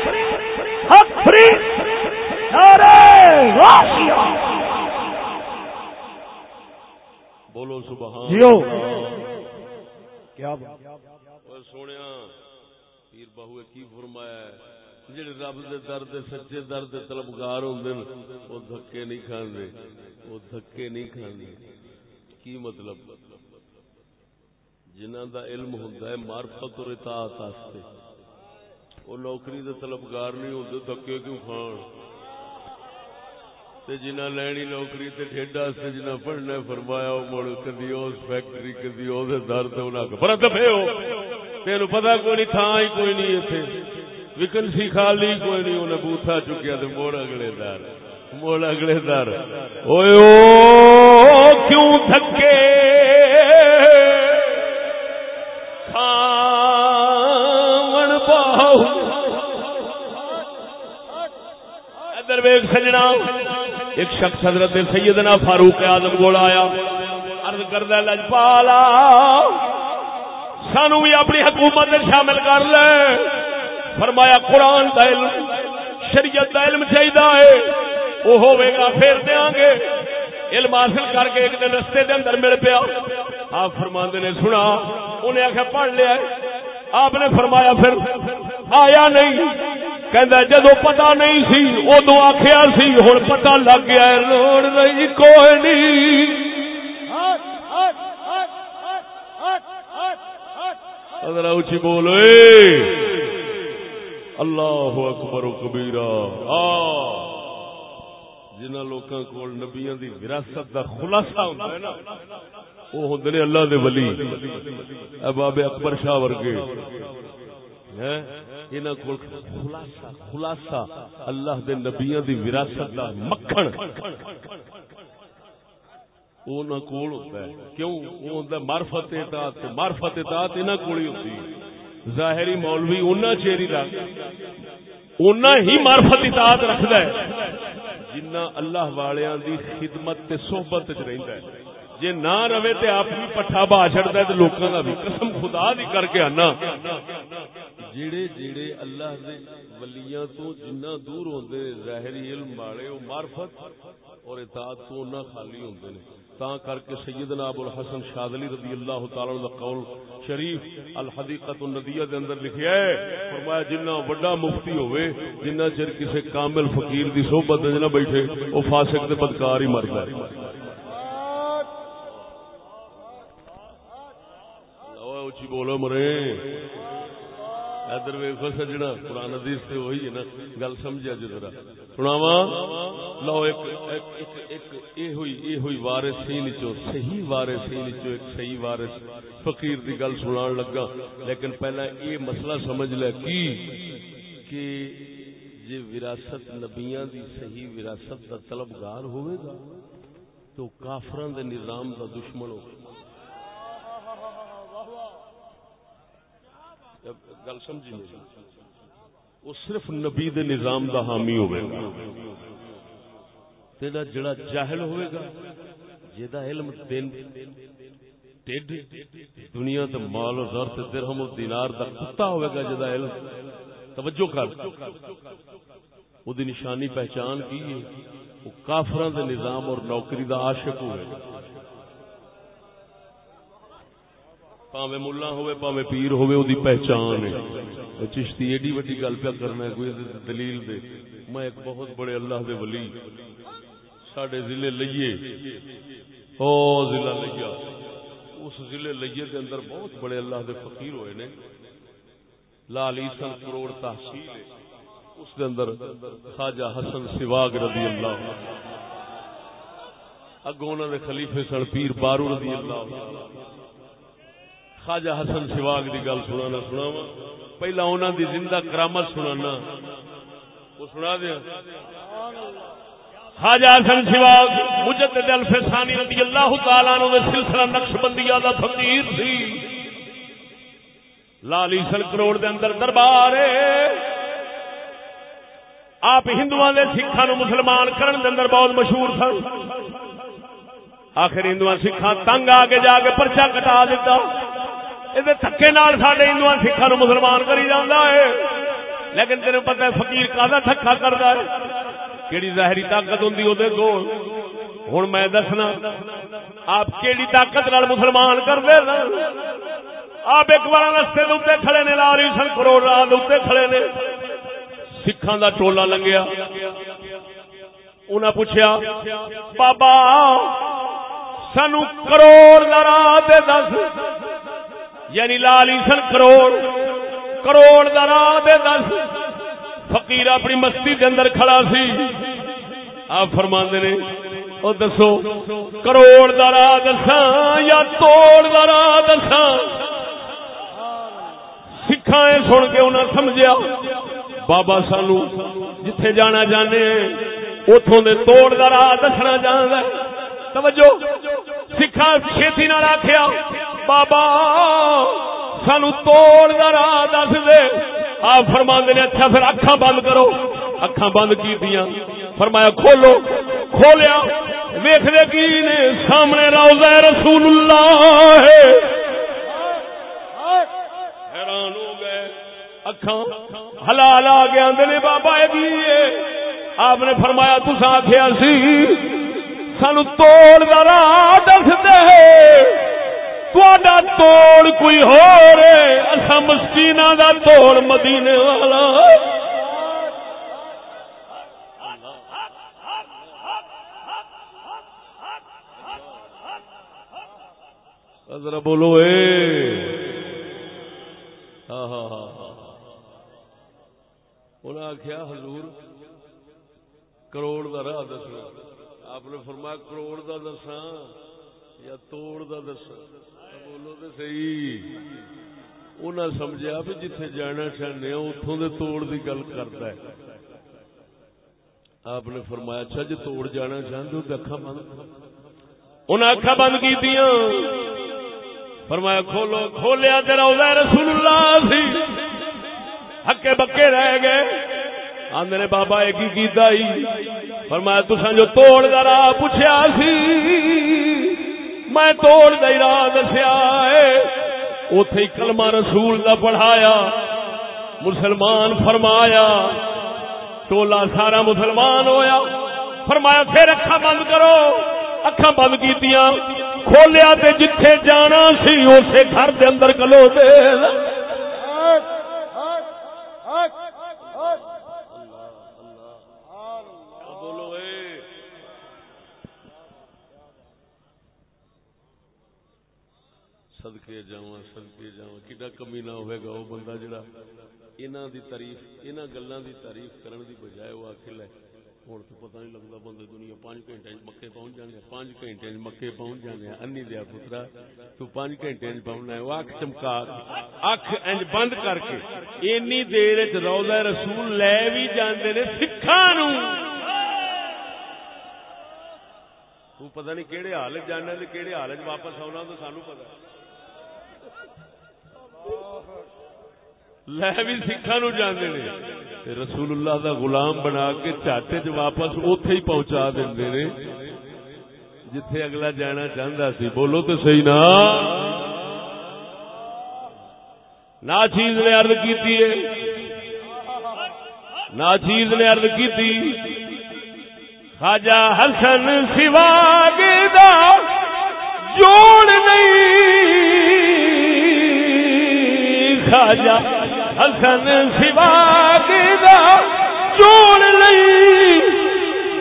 [SPEAKER 2] حق فرید غاشیہ
[SPEAKER 1] بولو سبحان
[SPEAKER 2] جیو۔ کیا
[SPEAKER 1] سونیا پیر بہو کی فرمایا ہے؟ جڑے رب دے در دے سچے در دے طلبگار ہوندے او دھکے نہیں کھاندے۔ او دھکے نہیں کھاندے۔ کی مطلب؟ جنہاں دا علم ہوندا ہے معرفت اور اطاعت واسطے۔ او نوکری دے طلبگار نہیں ہوندے دھکے کیوں کھان؟ تے جنہ لینی نوکری تے ٹھیڈا سے جنہ پڑھنا فرمایا او مڑ کدی اس فیکٹری کدی او دے در تے انہاں پر دفے ہو، تینو پتہ کوئی نہیں تھا ہی کوئی نہیں ایتھے۔ ویکنسی خالی کوئی نہیں انہیں بوتھا چکیا تے موڑ اگلے در موڑ اگلے در۔ اوئے او، کیوں دھکے؟ کھاون باہو۔ ادھر ویگ سجنا۔ ایک شخص حضرت سیدنا فاروق اعظم کول آیا، عرض کردا لجپالا، سانو بھی اپنی حکومت شامل کر لے۔ فرمایا، قرآن دا علم، شریعت دا علم چاہیے وہ ہوے گا پھر دیاں گے۔ علم حاصل کر کے ایک دن رستے دے اندر مل پیا۔ آپ فرماندے نے، سنا، انہیں آخیا پڑھ لیا آپ نے فرمایا، پھر آیا نہیں۔ کہندا جدو پتا نہیں سی ادو آخیا سی ہوں پتا لگ گیا ہے، لوڑ نہیں کوئی نہیں. ذرا اچھی بولو اللہ اکبر و کبیرہ. آ جنہ لوکاں کول نبیاں دی وراثت دا خلاصہ ہوندا ہے نا وہ ہوندے نے اللہ دے ولی اے باب اکبر شاہ ورگے۔ ہیں؟ انہاں کول خلاصہ خلاصہ اللہ دے نبیاں دی وراثت دا مکھن۔ انہاں کول ہوندا ہے۔ کیوں؟ وہ ہوندا معرفت اطاعت معرفت اطاعت انہاں کول ہی ہوندی ہے۔ ظاہری مولوی انہاں چیری رکھ انہاں ہی معرفت اطاعت رکھدا ہے۔ جنہ اللہ والیاں دی خدمت تے صحبت وچ رہندا ہے۔ جے نہ رہے تے آپ بھی پٹھا با چھڑدا ہے تے لوکاں دا بھی۔ قسم خدا دی کر کے آنا۔ جڑے جڑے اللہ دے ولیاں تو جنہ دور ہوندے نے ظاہری علم والے او معرفت اور اطاعت تو نہ خالی ہوندے نے۔ تا کر کے سیدنا ابو الحسن شاذلی رضی اللہ تعالی عنہ قول شریف الحدیقۃ الندیہ دے اندر لکھیا ہے، فرمایا جنہ بڑا مفتی ہوئے، جنہ چر کسے کامل فقیر دی صحبت وچ نہ بیٹھے او فاسق تے بدکار ہی مردا ہے اچھی بولو مرے۔ ادھر ویخو سجنا، قرآن حدیث سے وہی ہے نا، گل سمجھا جی ذرا۔ سناوا لو ایک ہوئی وارث چو، صحیح وارث چو، ایک صحیح وارث۔ فقیر دی گل سنان لگا، لیکن پہلا یہ مسئلہ سمجھ لے کی، کہ جی وراثت نبیاں دی صحیح وراثت دا طلبگار ہوئے گا، تو کافران دے نظام دا دشمن ہوگا گل سمجھی نہیں وہ صرف نبی دے نظام دا حامی ہوئے گا۔ تیرا جڑا جاہل ہوئے گا جیدا علم دین ٹیڈ دنیا تے مال و زر تے درہم و دینار دا کتا ہوئے گا جیدا علم۔ توجہ کر۔ وہ دی نشانی پہچان کی وہ کافران دے نظام اور نوکری دا عاشق ہوئے گا۔ پاوے ملا ہوئے، پاوے پیر ہوئے او دی پہچان ہے۔ چشتی، ایڈی وڈی گل پہ کرنا ہے، کوئی دلیل دے۔ میں ایک بہت بڑے اللہ دے ولی، ساڈے ضلع لئیے او ضلع لیا اس ضلع لئیے دے اندر بہت بڑے اللہ دے فقیر ہوئے نے۔ لال عیسن کروڑ تحصیل اس دے اندر خواجہ حسن سواگ رضی اللہ اگوں انہوں نے خلیفے سن پیر بارو رضی اللہ خواجہ حسن سواگ دی گل سنانا سناوا پہلا انہوں دی زندہ کرامت سنانا۔ وہ سنا دیا۔ خواجہ حسن سواگ، مجدد الفسانی رضی اللہ تعالیٰ عنہ دے سلسلہ نقش بندیہ دا فقیر سی۔ لالی سن کروڑ دے اندر دربار آپ ہندو دے سکھا نو مسلمان کرن دے اندر بہت مشہور سن۔ آخر ہندو سکھا تنگ آگے جا کے پرچا کٹا دیتا۔ یہ تھکے نال سارے ہندو سکھا نو مسلمان کری جانا ہے لیکن تین پتا ہے فکیر کا تھکا کرتا ہے کہڑی ظاہری طاقت ہوں وہ ہوں میں دسنا آپ کہڑی طاقت نال مسلمان کر دے آپ ایک بار رستے دے کھڑے نے لاری سن کروڑ رات اتنے کھڑے نے سکھان دا ٹولا لنگیا انہیں پوچھا بابا سانو کروڑ لڑا دے دس یعنی لالی سن کروڑ کروڑ دا راہ دے دس۔ فقیر اپنی مستی کے اندر کھڑا سی۔ آپ فرما نے وہ دسو، کروڑ درا دسا یا توڑ درا دسا سکھا سن کے انہیں سمجھا بابا سانو جتھے جانا جانے اتوں دے توڑ درا دسنا جانا توجہ سکھا چھتی نہ آخیا بابا، سانو توڑ دا راہ دس دے۔ آپ فرما نے اچھا پھر اکھا بند کرو۔ اکھا بند کی دیا فرمایا، کھولو۔ کھولیا۔ ویخ دے کی نے، سامنے روزہ رسول اللہ ہے حیران ہو گئے۔ اکھا حلال آ گیا نے، بابا، یہ آپ نے فرمایا تسا آخیا سی سانو توڑ کا راہ دس دے توڑ کوئی ہو رہے اصا مسکین دا توڑ مدینے والا۔ ذرا بولو، اے۔ ہاں ہاں ہاں, ہاں۔ انہیں آخیا حضور، کروڑ دا راہ دسنا۔ آپ نے فرمایا کروڑ دا دساں یا توڑ دا دساں؟ بولو تو صحیح۔ انہیں سمجھا بھی جتھے جانا چاہنے ہاں، اتوں دے توڑ دی گل کرتا ہے۔ آپ نے فرمایا اچھا جی توڑ جانا چاہتے ہو تو اکھا بند۔ انہیں اکھا بند کی فرمایا، کھولو، کھولیا تیرا رسول اللہ سی۔ ہکے بکے رہ گئے۔ آدھے نے، بابا، ایک ہی۔ فرمایا تسا جو توڑ دا راہ پوچھا سی، میں توڑ دا راہ دسیا اتے کلمہ رسول دا پڑھایا، مسلمان فرمایا، ٹولا سارا مسلمان ہویا، فرمایا، پھر اکھا بند کرو. اکھا بند کی کھولیا تے جتھے جانا سی، اسے گھر دے اندر کلو دے سدکے جا سدکے جا کڈا کمی نہ ہوئے گا وہ بندہ جڑا انہاں دی تعریف، انہاں گلاں دی تعریف کرن دی بجائے وہ آکھے لے ہوں تو پتہ نہیں لگتا بندے دنیا پانچ گھنٹے مکے پہنچ جانے پانچ گھنٹے مکے پہنچ جانے انی دیا پترا، تو پانچ گھنٹے پہنچنا ہے، وہ اک چمکا اک انج بند کر کے اینی دیر چ روزہ رسول لے بھی جاندے نے سکھاں نو۔ تو پتہ نہیں کیڑے حال جانا تے کیڑے حال واپس آنا تو سانو پتہ۔ لے بھی سکھا نو جانے نے۔ رسول اللہ دا غلام بنا کے چاٹے چ واپس اوتھے ہی پہنچا دے نے۔ جتھے اگلا جانا چاہتا سی۔ بولو تو صحیح نا۔ نا چیز نے ارد کی نا چیز نے ارد کی خاجا حسن سوا دا جوڑ نہیں۔ خاجا حسن سوا دا چون لئی،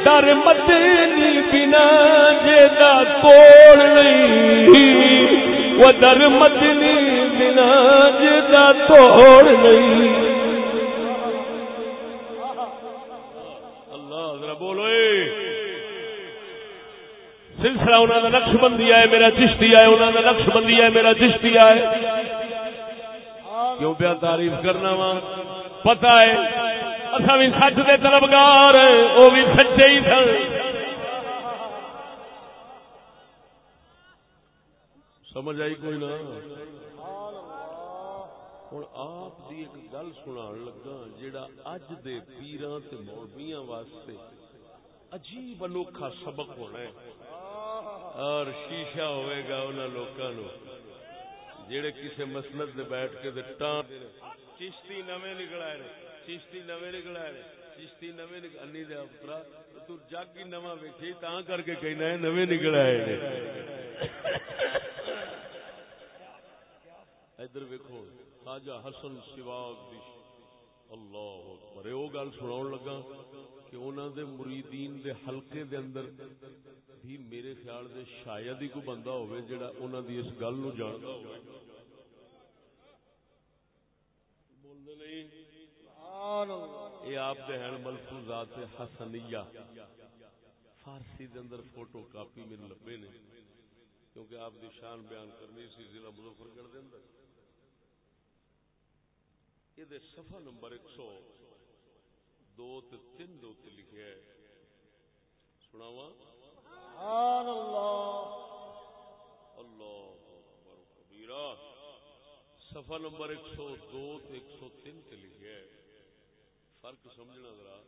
[SPEAKER 1] در مدنی بنا جا توڑ لئی۔ وہ در مدنی بنا جا توڑ لئی۔ اللہ ذرا بولو سلسلہ انہوں کا نقش بندی ہے میرا چشتی ہے انہوں کا نقش بندی ہے میرا چشتی ہے کیوں پیا تعریف کرنا وا؟ پتا ہے اصا بھی سچ دے طلبگار وہ بھی سچے ہی سن۔ سمجھ آئی کوئی نہ؟ ہوں آپ دی ایک گل سنا لگا جیڑا اج دے پیران تے مولویاں واسطے عجیب انوکھا سبق ہونا ہے۔ اور شیشہ ہوئے گا انہاں لوکاں نو جہے کسی مسلط سے بیٹھ کے ٹان چشتی نویں نکل آئے چشتی نویں نکل آئے چشتی نویں انی دیا پترا تو جگ ہی نواں ویکھی تا کر کے کہنا ہے نویں نکل آئے ادھر ویکو خواجہ حسن سواگ اللہ اکبر وہ گل سنا لگا۔ کہ انہوں دے مریدین دے حلقے دے اندر بھی میرے خیال دے شاید ہی کوئی بندہ ہوئے جڑا انہوں دی اس گل نو جانتا ہوئے بولنے نہیں؟ یہ آپ دے ہیں ملفوظات حسنیہ۔ فارسی دے اندر فوٹو کاپی میں لبے نے۔ کیونکہ آپ دی شان بیان کرنی سی، ضلع مظفر گڑھ دے اندر۔ یہ دے صفحہ نمبر 100 دو تین دے اوتے لکھیا ہے۔ سناواں؟ سبحان اللہ اللہ اکبر کبیرہ۔ صفحہ نمبر 102 تے 103 تے لکھیا ہے۔ فرق سمجھنا ذرا۔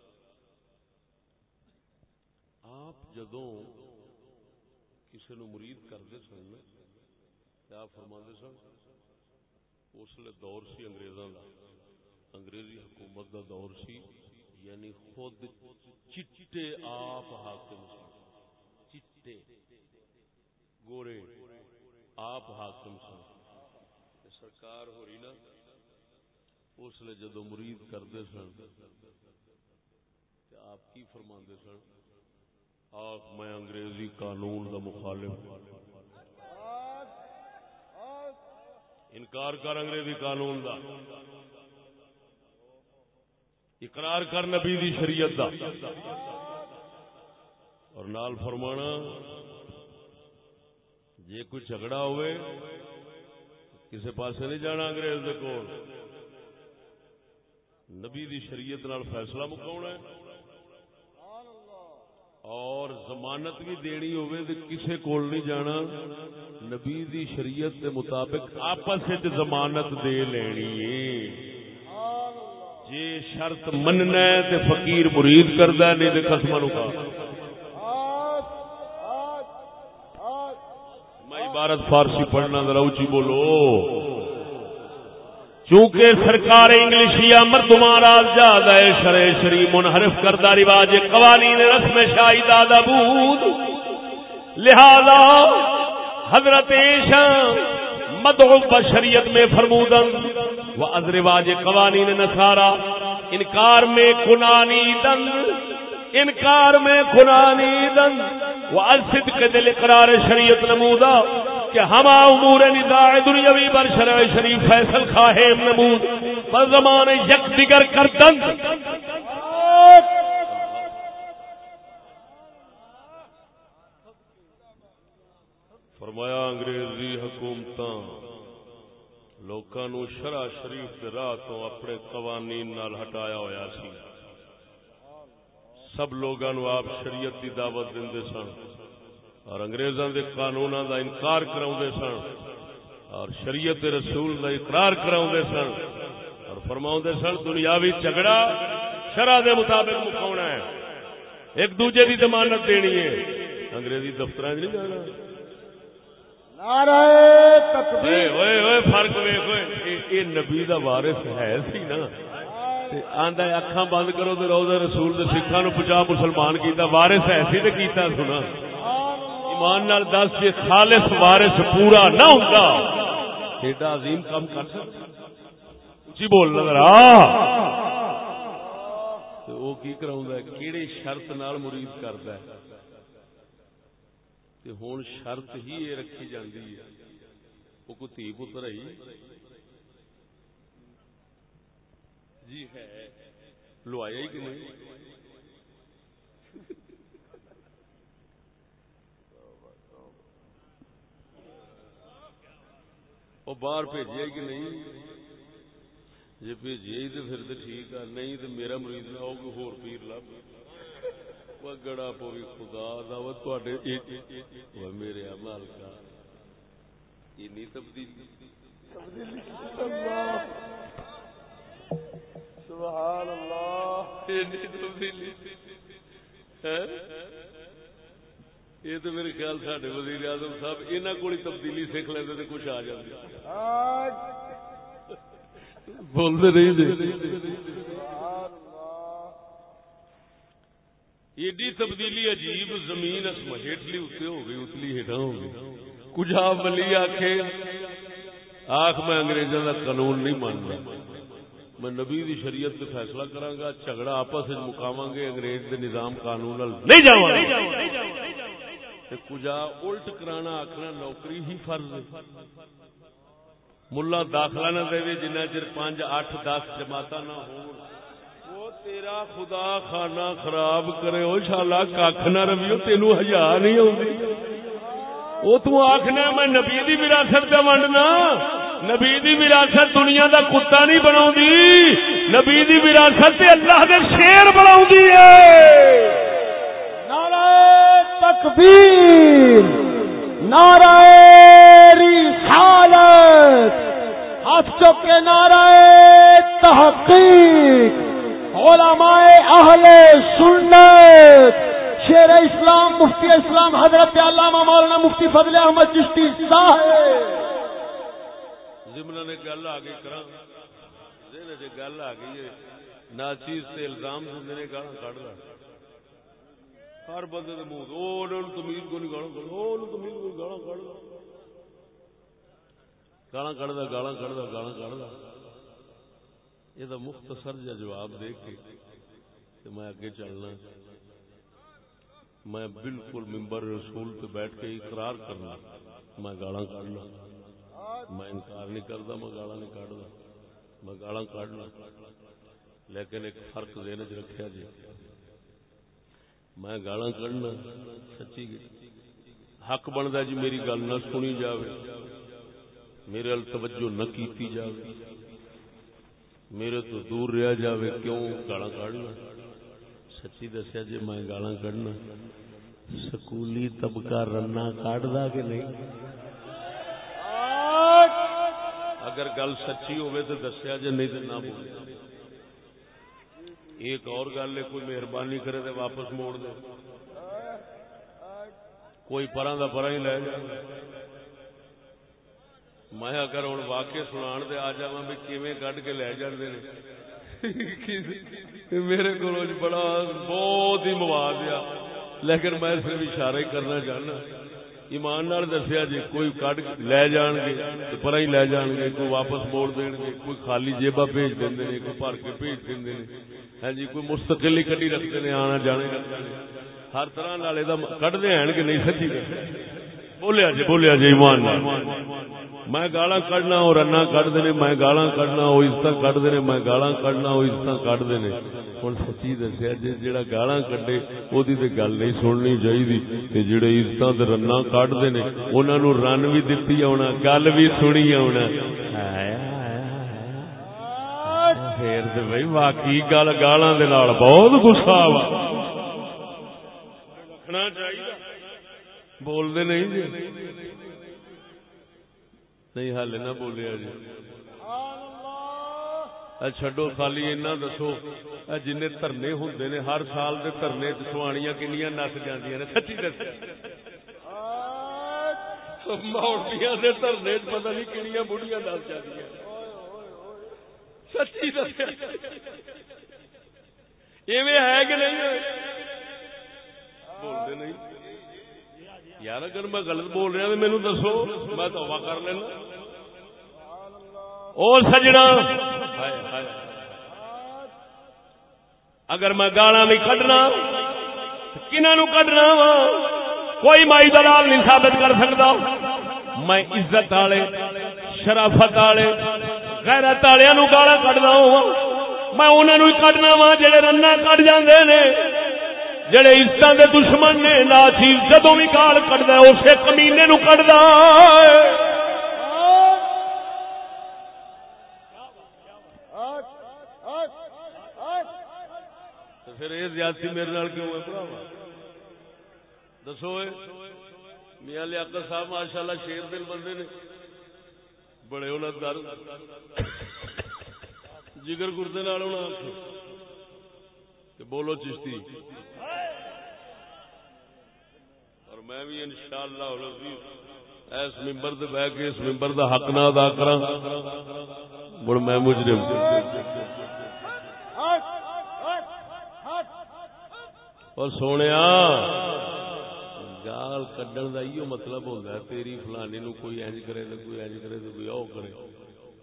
[SPEAKER 1] آپ جدوں کسی نو مرید کردے سن تے آپ فرماندے سن اس لیے دور سی انگریزاں دا۔ انگریزی حکومت دا دور سی۔ یعنی خود چٹے آپ حاکم سن چٹے۔ گورے آپ حاکم سن سرکار ہو رہی نا اس لیے جدو مرید کرتے سن آپ کی فرما سن آپ میں انگریزی قانون دا مخالف انکار کر انگریزی قانون دا۔ اقرار کر نبی دی شریعت دا۔ اور نال فرمانا، جے کوئی جھگڑا ہوئے، کسے پاسے نہیں جانا انگریز دے کول۔ نبی دی شریعت نال فیصلہ مکاونا ہے۔ اور ضمانت بھی دینی ہوئے تو کسے کول نہیں جانا۔ نبی دی شریعت دے مطابق آپس وچ ضمانت دے لینی ہے۔ جے شرط مننا ہے تے فقیر مرید کردا ہے، نہیں تے قسماں نو میں عبارت فارسی پڑھنا ذرا اونچی بولو۔ چونکہ سرکار انگلشیا مردمان زیادہ شرع شری منحرف کردہ رواج قوانین رسم شاہی دادا بود۔ لہذا حضرت مدعو بشریت میں فرمودن و از رواج قوانین نصارا انکار میں کنانی دن انکار میں کنانی دن و از صدق دل اقرار شریعت نمودا کہ ہما امور نزاع دنیاوی بر شرع شریف فیصل خواہم نمود۔ پر زمان یک دیگر کردن فرمایا انگریزی حکومتاں لوکاں نو شرع شریف دے راہ تو اپنے قوانین نال ہٹایا ہویا سی۔ سب لوگاں نو آپ شریعت دی دعوت دیندے سن اور انگریزاں دے قانوناں دا انکار کراؤندے سن اور شریعت رسول دا اقرار کراؤندے سن اور فرماؤندے سن، دنیاوی جھگڑا شرع دے مطابق مکاونا ہے۔ ایک دوجے دی ضمانت دینی ہے۔ انگریزی دفتراں نہیں جانا
[SPEAKER 2] نعرہ تکبیر
[SPEAKER 1] اوئے اوئے فرق ویکھ نبی دا وارث ہے سی نا۔ آندا اکھاں بند کرو تے روزہ رسول دے سکھاں نو پچا مسلمان کیتا، وارث ہے سی تے کیتا سنا۔ ایمان نال دس جی خالص وارث پورا نہ ہوتا ایڈا عظیم کام کر سکتا۔ جی بول نظر وہ کی کراؤں کیڑے شرط نال مرید کرتا ہے؟ تے ہوں شرط ہی یہ رکھی جاندی ہے۔ وہ کوئی تھی پتر ہی۔ جی ہے۔ لوایا ہی کہ نہیں؟ وہ باہر بھیجیا کہ نہیں؟ جی بھیجیے تو پھر تو ٹھیک ہے۔ نہیں تو میرا مریض نہ ہو، کوئی ہور پیر لب۔ وہ گڑا پوی خدا میرے عمل کا اینی تبدیلی
[SPEAKER 2] سبحان اللہ
[SPEAKER 1] اینی تبدیلی یہ تو میرے خیال سڈے وزیر اعظم صاحب یہاں کو تبدیلی سیکھ لیں تو کچھ آ جاتی بولتے نہیں ایڈی تبدیلی عجیب زمین ہیٹلی اتنے ہو گئی، اتلی ہیٹا ہو گئی۔ کچھ آپ بلی آخے آخ میں انگریزوں کا قانون نہیں مانتا میں نبی دی شریعت سے فیصلہ کرا گا، جھگڑا آپس مکاواں گے، انگریز دے نظام قانون نہیں جاؤں کجا الٹ کرانا آخنا نوکری ہی فرض ملا داخلہ نہ دے جنہ چر پانچ اٹھ دس جماعت نہ ہو تیرا خدا خانہ خراب کرے وہ شالا کھ نہ رویو تینو ہزار نہیں آتی وہ تو آخنا میں نبی دی وراثت پہ ونڈنا۔ نبی دی وراثت دنیا دا کتا نہیں بنا نبی دی وراثت اللہ دے شیر بنا نعرہ
[SPEAKER 2] تکبیر، نعرہ رسالت۔ ہاتھ چوکے نعرہ تحقیق۔ علماء اہل سنت، شیر اسلام، مفتی اسلام، حضرت علامہ مولانا مفتی فضل احمد چشتی صاحب۔
[SPEAKER 1] ضمن نے گل آگے کرا گل آ گئی ہے، ناچیز سے الزام نے گالا کڑ رہا ہر بندے کے منہ تمیز کو نہیں گالا تمیز کو گالا کڑ گالا کڑدا گالا کڑدا گالا کڑدا یہ مختصر جا جواب دے کے میں اگے چلنا میں بالکل ممبر رسول پہ بیٹھ کے اقرار کرنا میں گالا کڑنا میں انکار نہیں کرتا میں گالا نہیں کڑدا میں گالا کڑنا لیکن ایک فرق دین چ رکھا جی میں گالا کھڑنا سچی حق بنتا جی میری گل نہ سنی جاوے میرے ال توجہ نہ کیتی جاوے میرے تو دور رہا جاوے، کیوں؟ گالا کھڑنا سچی دسیا جی میں گالا کھڑنا سکولی طبقہ رنا کاٹ کہ نہیں؟ اگر گل سچی ہوئے تو دسیا جی نہیں تو نہ بولے۔ ایک اور گل ہے، کوئی مہربانی کرے تو واپس موڑ دے۔ کوئی پرا دا پرا ہی لے جا۔ میں اگر ہوں واقع سنا دے آ جا بھی کیویں کڈ کے لے جاندے نے؟ میرے کو بڑا بہت ہی مواد آ لیکن میں صرف اشارہ کرنا چاہنا۔ ایمان نال دسیا جی کوئی کڈ لے جان گے تو پر ہی لے جان گے کوئی واپس موڑ دین گے کوئی خالی جیبا بھیج دیں کوئی بھر کے بھیج دیں ہاں جی کوئی مستقل ہی کڈی رکھتے ہیں آنا جانے رکھتے ہیں ہر طرح نال کڈتے ہیں کہ نہیں سچی بولیا جی بولیا جی ایمان نال میں گالا کڈنا اور رنا کڈتے ہیں میں گالا کڈنا، وہ عزت کڈتے ہیں میں گالا کڈنا، وہ عزت کڈتے ہیں ہوں سچی دسیا جی جہاں گالا کڈے وہ گل نہیں سننی چاہیے جہے عزت رنا کڈ کڈتے ہیں انہوں رن بھی دتی آنا گل بھی سنی آنا پھر تے بھائی واقعی گل گالا بہت گسا وا رکھنا چاہیے بولتے نہیں جی۔ نہیں ہال نہ بولیا جی چڈو خالی اینا دسو۔ جن دھرنے ہوں نے ہر سال دے دھرنے سوانیاں کنیا نس جی سچی دس موڑیاں دے دھرنے پتہ نہیں کنیا بڑھیاں نس جی سچی دس ہے کہ نہیں؟ بولتے نہیں۔ یار اگر میں غلط بول رہا تو مینو دسو میں توبہ کر لینا سجنا اگر میں گالا بھی کھڈنا کنہوں کھڈنا وا کوئی مائی دلال نہیں ثابت کر سکتا میں عزت والے شرافت والے غیرت والے گالا کھڈنا وا میں انہوں ہی وا جہے رنا کٹ جاندے نے جڑے عزت دے دشمن نے نا چیز جدو بھی گال کٹد اسے کمینے نو کٹد پھر یہ زیادتی میرے نال کیوں ہے بڑھاوا دسو میاں لیاقت صاحب ماشاء اللہ شیر دل بندے نے۔ بڑے ہونا جگر گردے ہونا بولو چشتی۔ اور میں بھی ان شاء اس ممبر سے بہ کے اس ممبر کا حق نہ ادا کرا مڑ میں مجرم۔ اور سونے گال کڈن کا یہ مطلب ہوتا ہے، تیری فلانی نو کوئی اینج کرے تو کوئی اینج کرے تو کوئی او کرے۔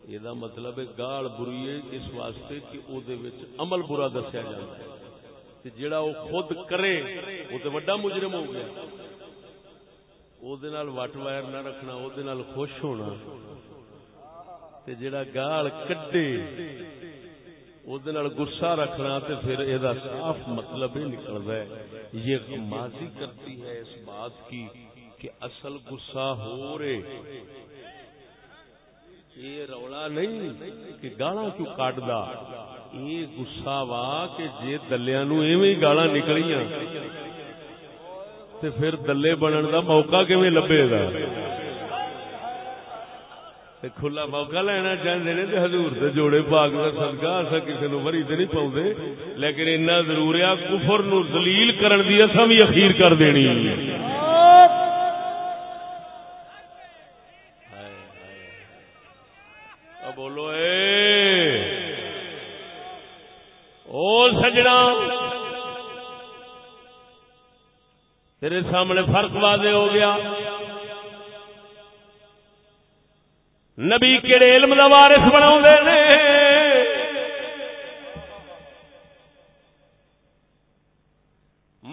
[SPEAKER 1] یہ مطلب ہے گال بری ہے، اس واسطے کہ او دے وچ عمل برا دسیا جاتا ہے۔ جڑا وہ خود کرے وہ تو وڈا مجرم ہو گیا۔ وٹ وائر نہ رکھنا خوش ہونا۔ جڑا گال کڈے گسا رکھنا تے پھر یہ صاف مطلب یہ نکلتا ہے۔ یہ ماضی کرتی ہے اس بات کی کہ اصل گسا ہو رہے۔ یہ رولا نہیں کہ گالا کیوں کٹ یہ گسا وا کہ جی دلیا نو گالا نکلیاں تے پھر دلے بنن دا موقع کیویں لبے گا کھلا موقع لینا چاہتے ہیں تو حضور دے جوڑے پاک کا صدقہ اسا کسی نو وری تے نہیں پاؤں لیکن اتنا ضرور ہے کفر نو ذلیل کرن دی اسا بھی اخیر کر دینی۔ بولو سجنا تیرے سامنے فرق واضح ہو گیا۔ نبی کہڑے علم کا وارس بنا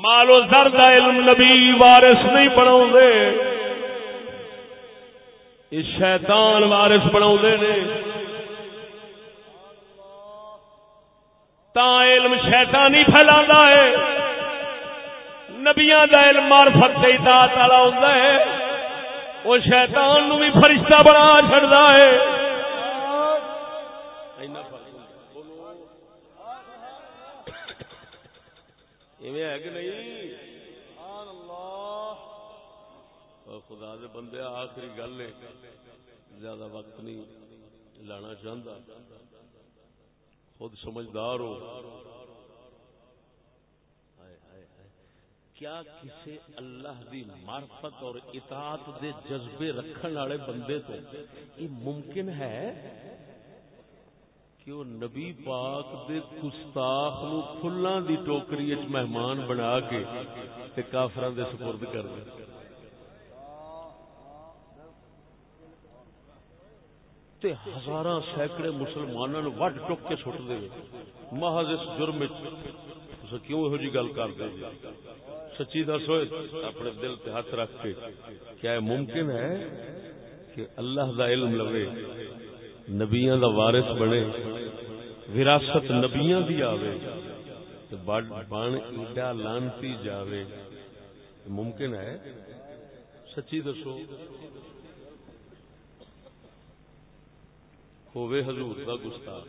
[SPEAKER 1] مالو سر کا علم نبی وارس نہیں بنا شیطان وارس بنا تا علم شیطانی پھیلا ہے۔ نبیاں دا علم معرفت سے اطاعت والا ہوندا ہے۔ وہ شیطان نو بھی فرشتہ بنا چھڑدا ہے۔ ہے کہ نہیں؟ خدا دے بندے، آخری گل ہے۔ زیادہ وقت نہیں لانا چاہتا خود سمجھدار ہو۔ کیا کسی اللہ دی معرفت اور اطاعت دے جذبے رکھن والے بندے تو یہ ممکن ہے کہ وہ نبی پاک دے گستاخ نو پھلاں دی ٹوکری وچ مہمان بنا کے تے کافراں دے سپرد کر دے؟ تے ہزاراں سینکڑے مسلماناں نو وڈ ٹک کے سٹ دے محض اس جرم وچ تساں کیوں ایہو جی گل کر دے جی؟ سچی دسو، اپنے دل تے ہاتھ رکھ کے۔ کیا یہ ممکن ہے کہ اللہ دا علم لوے، نبیاں دا وارث بنے، وراثت نبیاں دی آوے بن ایڈا لانتی جاوے۔ ممکن ہے؟ سچی دسو۔ ہووے حضور دا گستاخ۔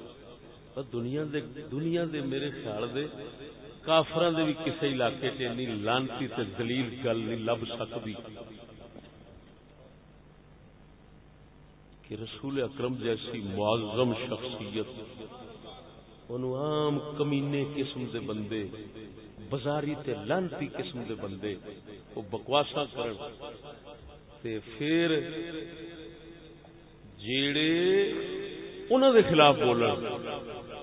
[SPEAKER 1] دنیا دے دنیا دے میرے خیال دے کافران دے بھی کسی علاقے تے چ لانتی تے دلیل گل نہیں لب سکتی۔ کہ رسول اکرم جیسی معظم شخصیت عام کمینے قسم دے بندے، بازاری تے لانتی قسم دے بندے، وہ بکواسا کرن۔ تے پھر جیڑے انہوں دے خلاف بولن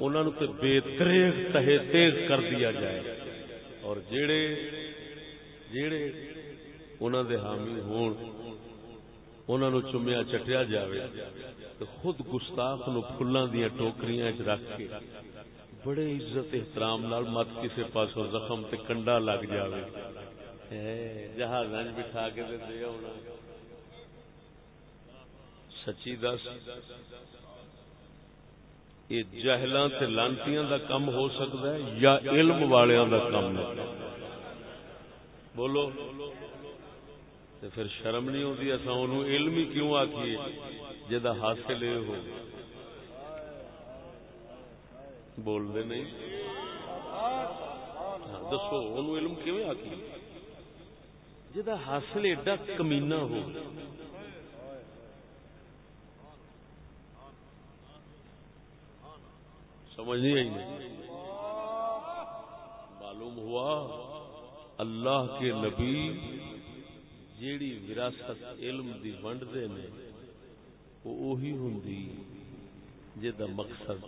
[SPEAKER 1] انہوں تے بے تریغ تہے تیز کر دیا جائے۔ اور جیڑے جیڑے انہوں دے حامی ہون، انہوں چومیا چٹیا جاوے تو خود گستاخ نو فلاں دیا ٹوکریاں چ رکھ کے بڑے عزت احترام نال مت کسی پاس زخم تے کنڈا لگ جاوے۔ جہاز بٹھا کے دے دے ہونا سچی دس۔ یہ جہلاں تے لانتیاں دا کم ہو سکتا ہے یا علم والیاں دا کم ہے؟ بولو۔ تو پھر شرم نہیں ہوتی اصا ان علم ہی کیوں آخیے جا حاصل یہ ہو۔ بولتے نہیں۔ ہاں، دسو ان علم کیوں آخیے جا حاصل ایڈا کمینا ہو۔ سمجھ نہیں آئی معلوم ہوا اللہ کے نبی جیڑی وراثت علم دی ونڈ دے نے، وہ اوہی ہوندی جدا مقصد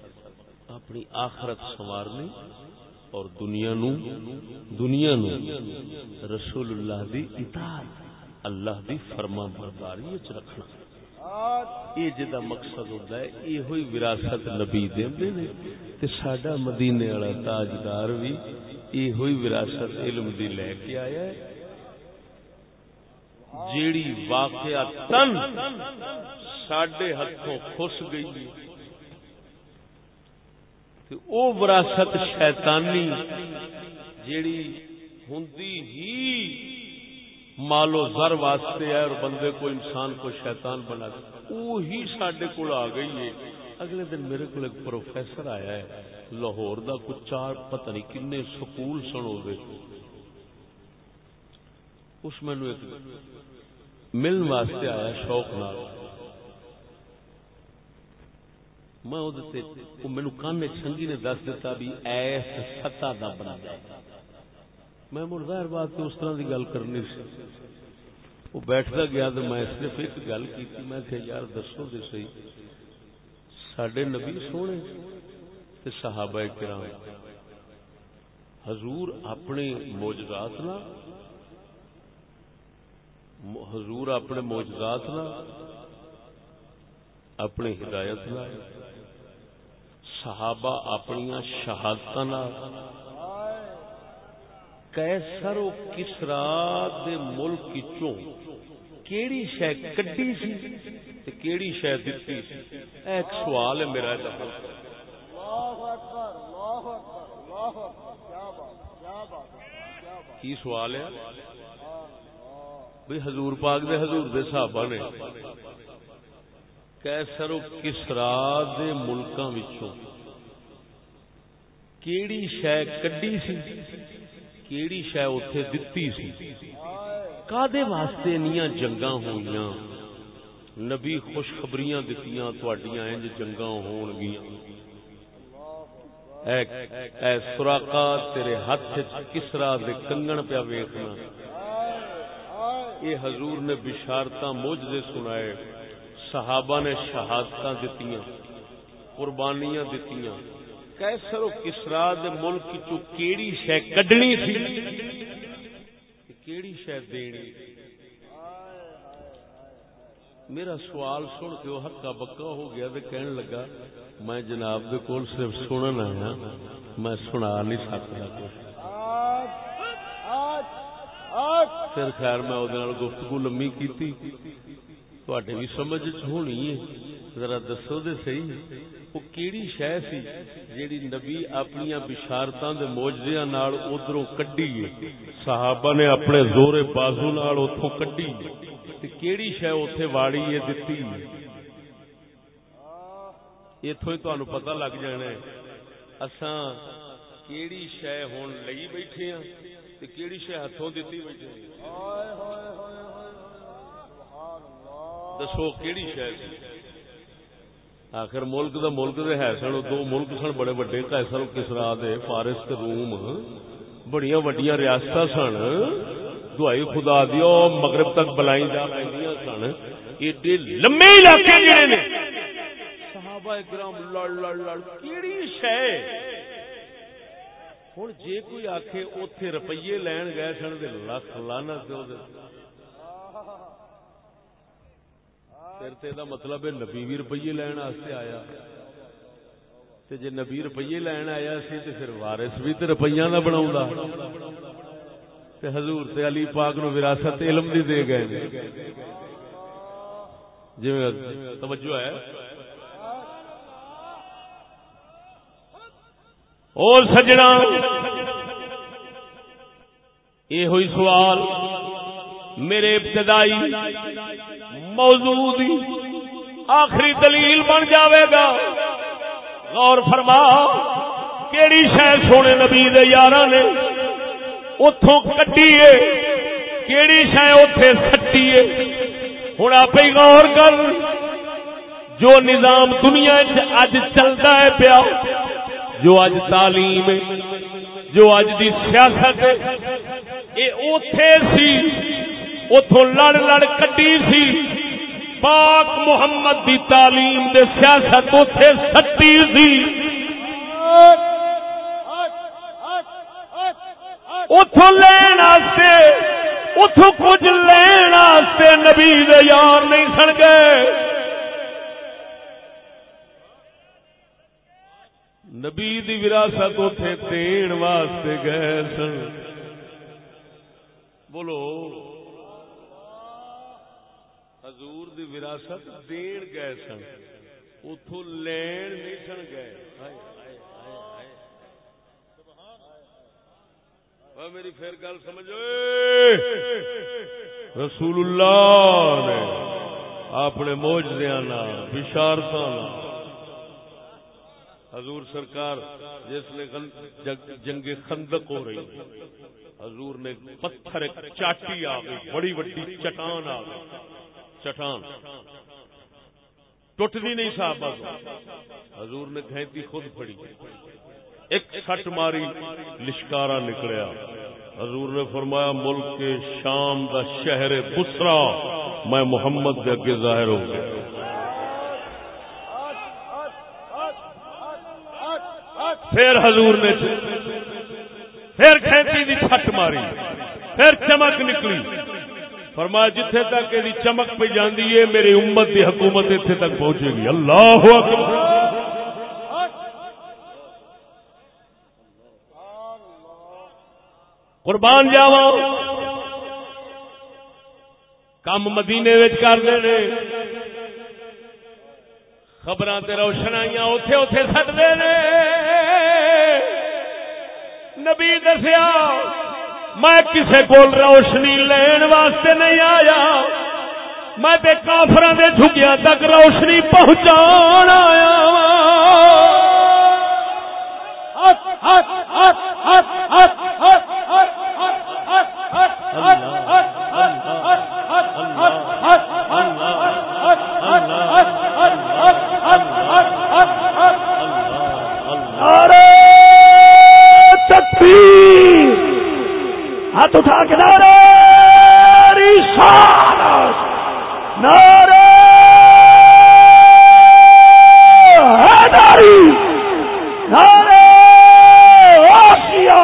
[SPEAKER 1] اپنی آخرت سنوارنی اور دنیا نو دنیا نو رسول اللہ دی اطاعت، اللہ دی فرما برداری وچ رکھنا۔ یہ جدا مقصد ہوتا ہے یہ ہوئی وراثت نبی دے نے تے ساڈا مدینے والا تاجدار بھی یہ ہوئی وراثت علم دی لے کے آیا ہے جیڑی واقعہ تن ساڈے ہاتھوں خس گئی تے او وراثت شیطانی جیڑی ہندی ہی مالو زر واسطے ہے اور بندے کو انسان کو شیطان بنا وہی سڈے کو آ گئی ہے۔ اگلے دن میرے کو ایک پروفیسر آیا ہے۔ لاہور دا کچھ چار پتہ نہیں کنے سکول سن دے اس مینو ایک ملن واسطے آیا شوق نال۔ میں وہ مینو کان سنگی نے دس دتا بھی ایس ستا دا بنا جائے میں مڑ ظاہر بات اس طرح کی گل کرنی سی۔ وہ بیٹھتا گیا تو میں صرف ایک گل کی میں کہ یار دسو دے سی سڈے نبی سونے تے صحابہ کرام۔ حضور اپنے موجرات نہ حضور اپنے موجزات اپنی ہدایت صحابہ اپنی شہادت کیسر و کسرا دے ملک چوں کیڑی شہ کڈی سی کیڑی شہ دتی سی؟ ایک سوال ہے میرا اللہ اکبر اللہ اکبر اللہ اکبر کیا بات کیا بات کی سوال ہے؟ بھئی حضور پاک دے حضور دے صحابہ نے۔ کیسر و کسرا دے ملکاں وچوں کیڑی شے کڈی سی؟ کیڑی شے اوتھے دتی سی؟ کادے واسطے نیاں جنگاں ہوئیاں؟ نبی خوشخبریاں دتیاں، تواڈیاں انج جنگاں ہون گیاں اے اے سراقا تیرے ہاتھ کسرا دے کنگن پیا ویکھنا۔ اے حضور نے بشارتاں موجزے سنائے، صحابہ نے شہادتاں دتیاں، قربانیاں دتیاں۔ کیسر و کسرا دے ملک چو کیڑی شے کڈنی سی؟ کیڑی شے دینی؟ میرا سوال سن کے وہ ہکا بکا ہو گیا تو کہنے لگا، میں جناب دے کول صرف سنن آیا، میں سنا نہیں سکتا۔ کچھ پھر خیر میں وہ گفتگو لمبی تھی بھی سمجھ ہونی ہے ذرا دسو دے صحیح وہ کیڑی شہ سی جیڑی نبی اپنی بشارتاں دے موجزیاں نال کڈی صحابہ نے اپنے زور بازو نال کڈی کیڑی شہ اوتھے واڑی ہے دتی ایتھوں ہی تانوں پتہ لگ جانا ہے اساں کیڑی شہ ہن لئی بیٹھے ہاں کیڑی شہ ہتھوں دتی بیٹھے دسو کیڑی شہ سی آخر ملک دا ملک دے ہے سن دو ملک سن بڑے بڑے کیسر کسرا دے فارس تے روم بڑی وڈیاں ریاست سن دعائی خدا دیو مغرب تک بلائی جا پہنیاں سن ایڈے لمبے علاقے جڑے نے صحابہ کرام لڑ لڑ لڑ کیڑی شے ہن جے کوئی آکھے اوتھے روپیے لین گئے سن تے لاکھ لعنت دے پھر تو مطلب ہے نبی بھی روپیے لین آیا۔ تے جے نبی روپیے لین آیا سی تے پھر وارث بھی تے روپیہ نہ بنا تے حضور تے علی پاک نو وراثت علم دی دے گئے جی توجہ ہے۔ اور سجنا۔ یہ ہوئی سوال۔ میرے ابتدائی موضوع آخری دلیل بن جاوے گا۔ غور فرما، کیڑی شہ سونے نبی یار نے اتوں کٹی کیڑی شہ اتے سٹی ہوں آپ ہی غور کر، جو نظام دنیا اج چلتا ہے پیا، جو اج تعلیم جو اج دی سیاست یہ اتے سی۔ اتو لڑ لڑ کٹی سی۔ پاک محمد دی تعلیم دے سیاست اتے سٹی سی۔ اتو لین اتو کچھ لین نبی دے یار نہیں سن گئے۔ نبی دی وراثت اتے دین واسطے گئے سن۔ بولو۔ حضور دی وراثت دین گئے سن اتو لین نہیں سن گئے میری پھر گل سمجھو رسول اللہ نے اپنے موجدیا بشارت حضور سرکار جس نے جنگ خندق ہو رہی حضور نے پتھر ایک چاٹی آ گئی بڑی بڑی چٹان آ گئی چٹان۔ ٹوٹتی نہیں صاحب حضور نے گھینتی خود پڑی ایک سٹ ماری لشکارا نکلیا۔ حضور نے فرمایا، ملک کے شام دا شہر بسرا، میں محمد کے اگے ظاہر ہو گیا۔ پھر حضور نے پھر کھینتی دی چھٹ ماری۔ پھر چمک نکلی۔ فرمایا جتھے تک یہ چمک پہ جاندی ہے میری امت دی حکومت اتنے تک پہنچے گی۔ اللہ قربان جاوا کم مدینے کرتے ہیں خبر روشنائیاں اتے اتے سٹتے نبی دسیا میں کسے کو روشنی لین واسطے نہیں آیا میں تے کافر دے جھگیا تک روشنی پہنچا آیا
[SPEAKER 2] ہاتھ اٹھا کے نارے نارے حیداری نارے آسیا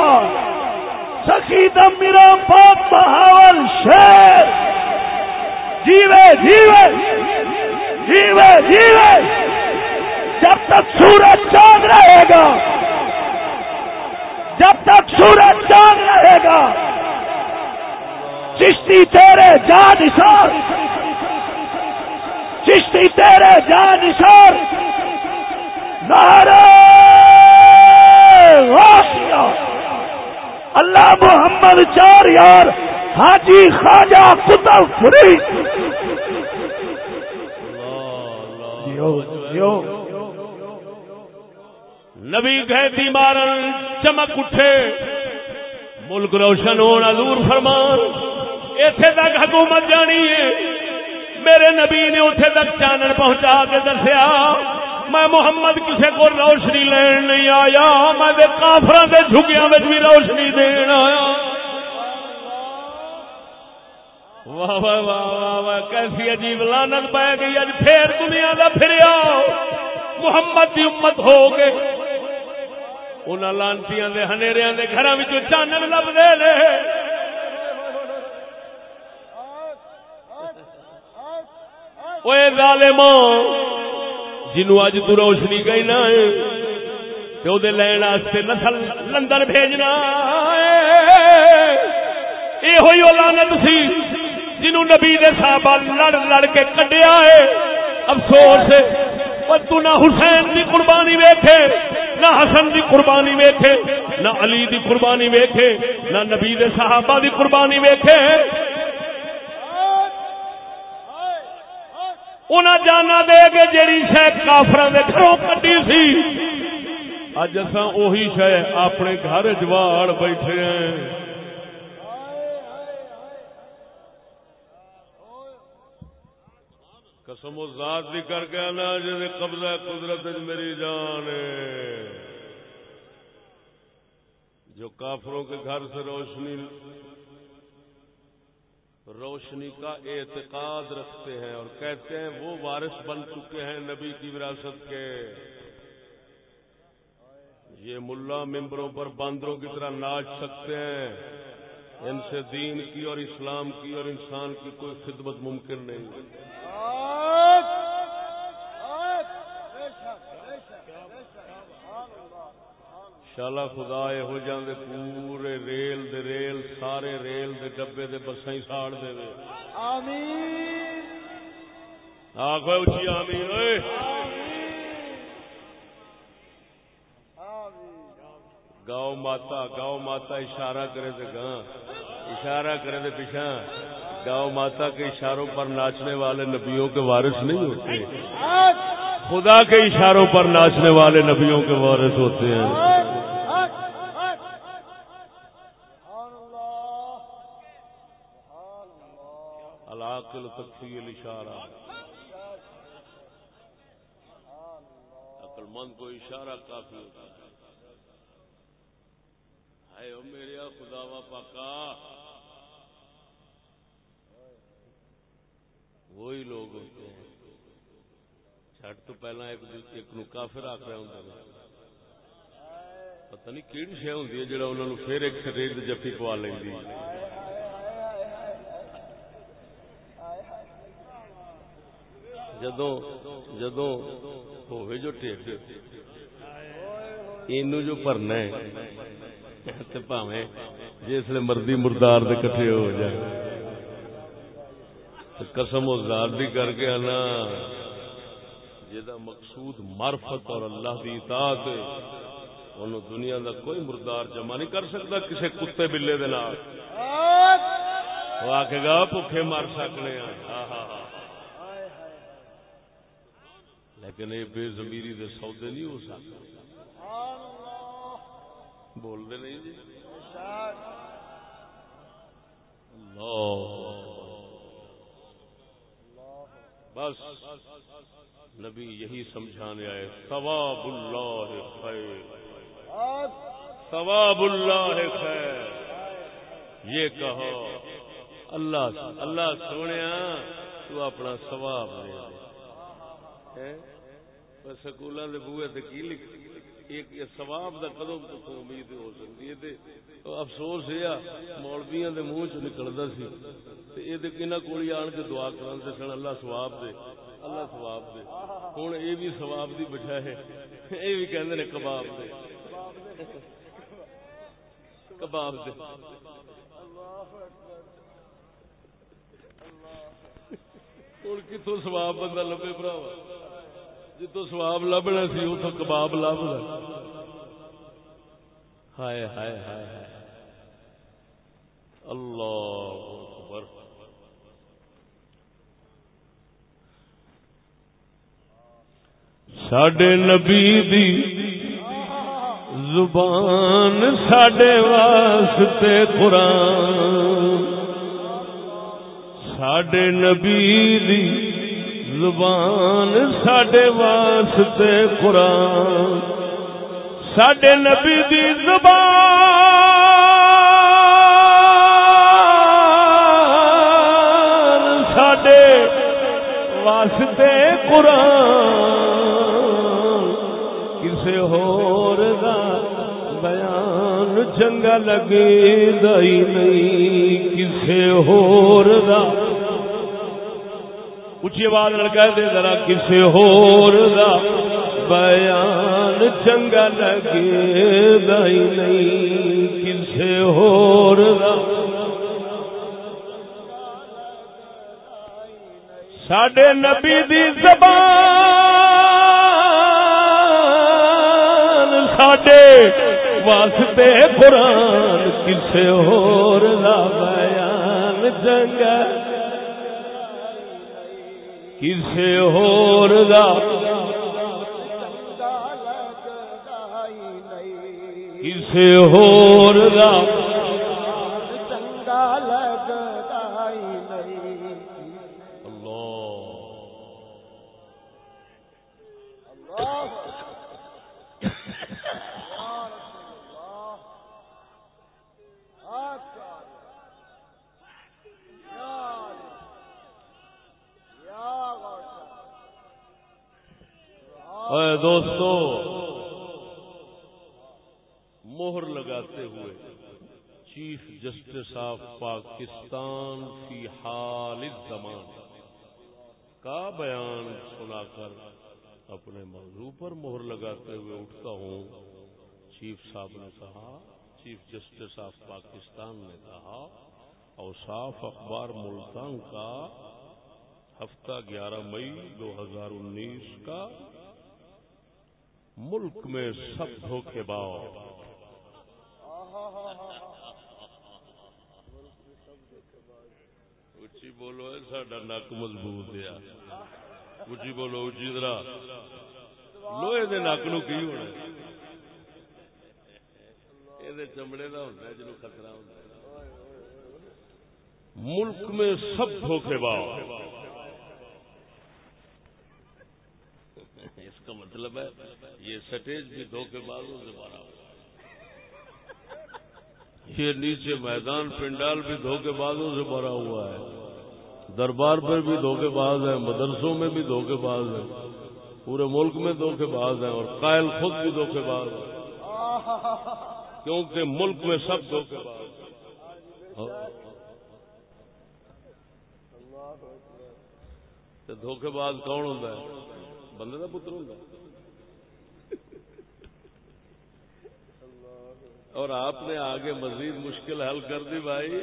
[SPEAKER 2] سخی دم میرا پاک بہاول شیر۔ جیوے جیوے جیوے جیوے۔ جب تک سورج چاند رہے گا، جب تک سورج چاند رہے گا چشتی تیرے جان نثار چشتی تیرے جان نثار نارے اللہ محمد چار یار حاجی خواجہ کتب فری
[SPEAKER 1] نبی گہتی مارن چمک اٹھے، ملک روشن ہونا دور فرمان۔ اتے تک حکومت جانی ہے۔ میرے نبی نے اتنے تک چانن پہنچا کے دسیا، میں محمد کسی کو روشنی لین نہیں آیا، میں کافر کے جھگیا بھی روشنی دین آیا۔ واہ واہ واہ واہ واہ، کیسی عجیب لانت پی گئی اج پھر دنیا کا پھریا۔ محمد کی امت ہو گئے ان لانتی ہنیریا کے گھر چانن لبتے ظالم جنو اج تو روشنی گئی نا لین نسل لندن بھیجنا یہ لانت سی جنو نبی دے صحابہ لڑ لڑ کے کڈیا ہے افسوس تو نہ حسین دی قربانی ویکھے نہ حسن دی قربانی ویکھے نہ علی دی قربانی ویکھے نہ نبی دے صحابہ دی قربانی ویکھے انہیں جانا دے کے جیڑی شہ کافر گھروں کٹی سی۔ اج اصا اہی شہ اپنے گھر جواڑ بیٹھے ہیں۔ قسم و ذات بھی کر کے آنا جی قبضہ قدرت میری جان جو کافروں کے گھر سے روشنی روشنی کا اعتقاد رکھتے ہیں اور کہتے ہیں وہ وارث بن چکے ہیں نبی کی وراثت کے۔ یہ ملا ممبروں پر باندروں کی طرح ناچ سکتے ہیں۔ ان سے دین کی اور اسلام کی اور انسان کی کوئی خدمت ممکن نہیں۔ شالا خدا یہ ہو جاندے پورے ریل دے ریل سارے ریل دے ڈبے دے بساں ہی ساڑ دے وے۔ آمین۔ آخو اچھی آمین اوئے۔ گاؤ ماتا گاؤ ماتا اشارہ کرے دے گاں۔ اشارہ کرے دے پیچھا گاؤ ماتا کے اشاروں پر ناچنے والے نبیوں کے وارث نہیں ہوتے۔ خدا کے اشاروں پر ناچنے والے نبیوں کے وارث ہوتے ہیں۔ العاقل تکفی الاشارہ عقل مند کو اشارہ کافی ہوتا ہے۔ ہے او میرے خدا وا پاکا۔ وہی لوگ ہوتے ہیں۔ چھٹ تو پہلا ایک ایک نو کافر آخر ہوں۔ پتہ نہیں کہڑی شہ ہوں جڑا انہوں نے پھر ایک شریر جفی پوا لیں جدو جدو ہوئے جو ٹھیک اینو جو پرنا ہے تے پاویں جس مردی مردار دے کٹھے ہو جائے قسم و ذات زادی کر کے آنا جہاں مقصود معرفت اور اللہ کی اطاعت انہوں دنیا دا کوئی مردار جمع نہیں کر سکتا کسی کتے بلے دے نال وہ آ کے گا بھوکے مر سکنے ہاں ہاں ہاں لیکن یہ بے زمیری دے سودے نہیں ہو سکتے۔ بولتے نہیں جی؟ بس نبی یہی سمجھانے آئے، ثواب اللہ خیر۔ ثواب اللہ خیر۔ یہ کہو اللہ اللہ سونے تو اپنا ثواب دے دے سکولوں بوے تے کی لکھ ایک سواب کا کدو امید ہو سکتی ہے افسوس یہ مولبیا کے منہ چ نکلتا سی۔ یہ کول آن کے دعا کرتے سن اللہ سواب دے۔ اللہ سواب دے۔ ہوں یہ بھی سواب کی بجائے یہ بھی کہ کباب دے۔ کباب دے۔ ہوں کتوں سواب بندہ لبے براوا جتوں سواب لبنا سی، اتوں کباب لبنا ہائے ہائے ہائے ہائے۔ اللہ اکبر۔ ساڈے نبی دی زبان ساڈے واسطے قرآن۔ ساڈے نبی دی زبان ساڈے واسطے قرآن۔ ساڈے نبی دی زبان ساڈے واسطے قرآن۔ کسے ہور دا بیان چنگا لگے دئی نہیں، کسے ہور دا اچھی آواز لڑکا دے، ذرا کسے ہور دا بیان چنگا لگے دئی نہیں۔ کسے ہور دا ساڈے نبی دی زبان، ساڈے واسطے قرآن کسے ہور دا بیان چنگا کسے ہور دا کسے ہور دا اے دوستو، مہر لگاتے ہوئے چیف جسٹس آف پاکستان فی حال زمان کا بیان سنا کر اپنے موضوع پر مہر لگاتے ہوئے اٹھتا ہوں۔ چیف صاحب نے کہا، چیف جسٹس آف پاکستان نے کہا اوصاف اخبار ملتان کا ہفتہ گیارہ مئی دو ہزار انیس کا ملک میں سب دھوکے باؤ اچھی بولو ساڈا نک مضبوط ہے۔ اچھی بولو اچھی طرح۔ لوہے دے نک نو کی ہونا؟ یہ چمڑے کا ہوتا ہے جنوب خطرہ ہوتا ہے۔ ملک میں سب دھوکے باؤ اس کا مطلب ہے یہ سٹیج بھی دھوکے بازوں سے بھرا ہوا یہ نیچے میدان پنڈال بھی دھوکے بازوں سے بھرا ہوا ہے۔ دربار پر بھی دھوکے باز ہیں، مدرسوں میں بھی دھوکے باز ہیں۔ پورے ملک میں دھوکے باز ہیں اور قائل خود بھی دھوکے باز ہیں۔ کیونکہ ملک میں سب دھوکے باز ہاں۔ دھوکے باز کون ہوتا ہے؟ بندے کا پتر ہوں اور آپ نے آگے مزید مشکل حل کر دی بھائی۔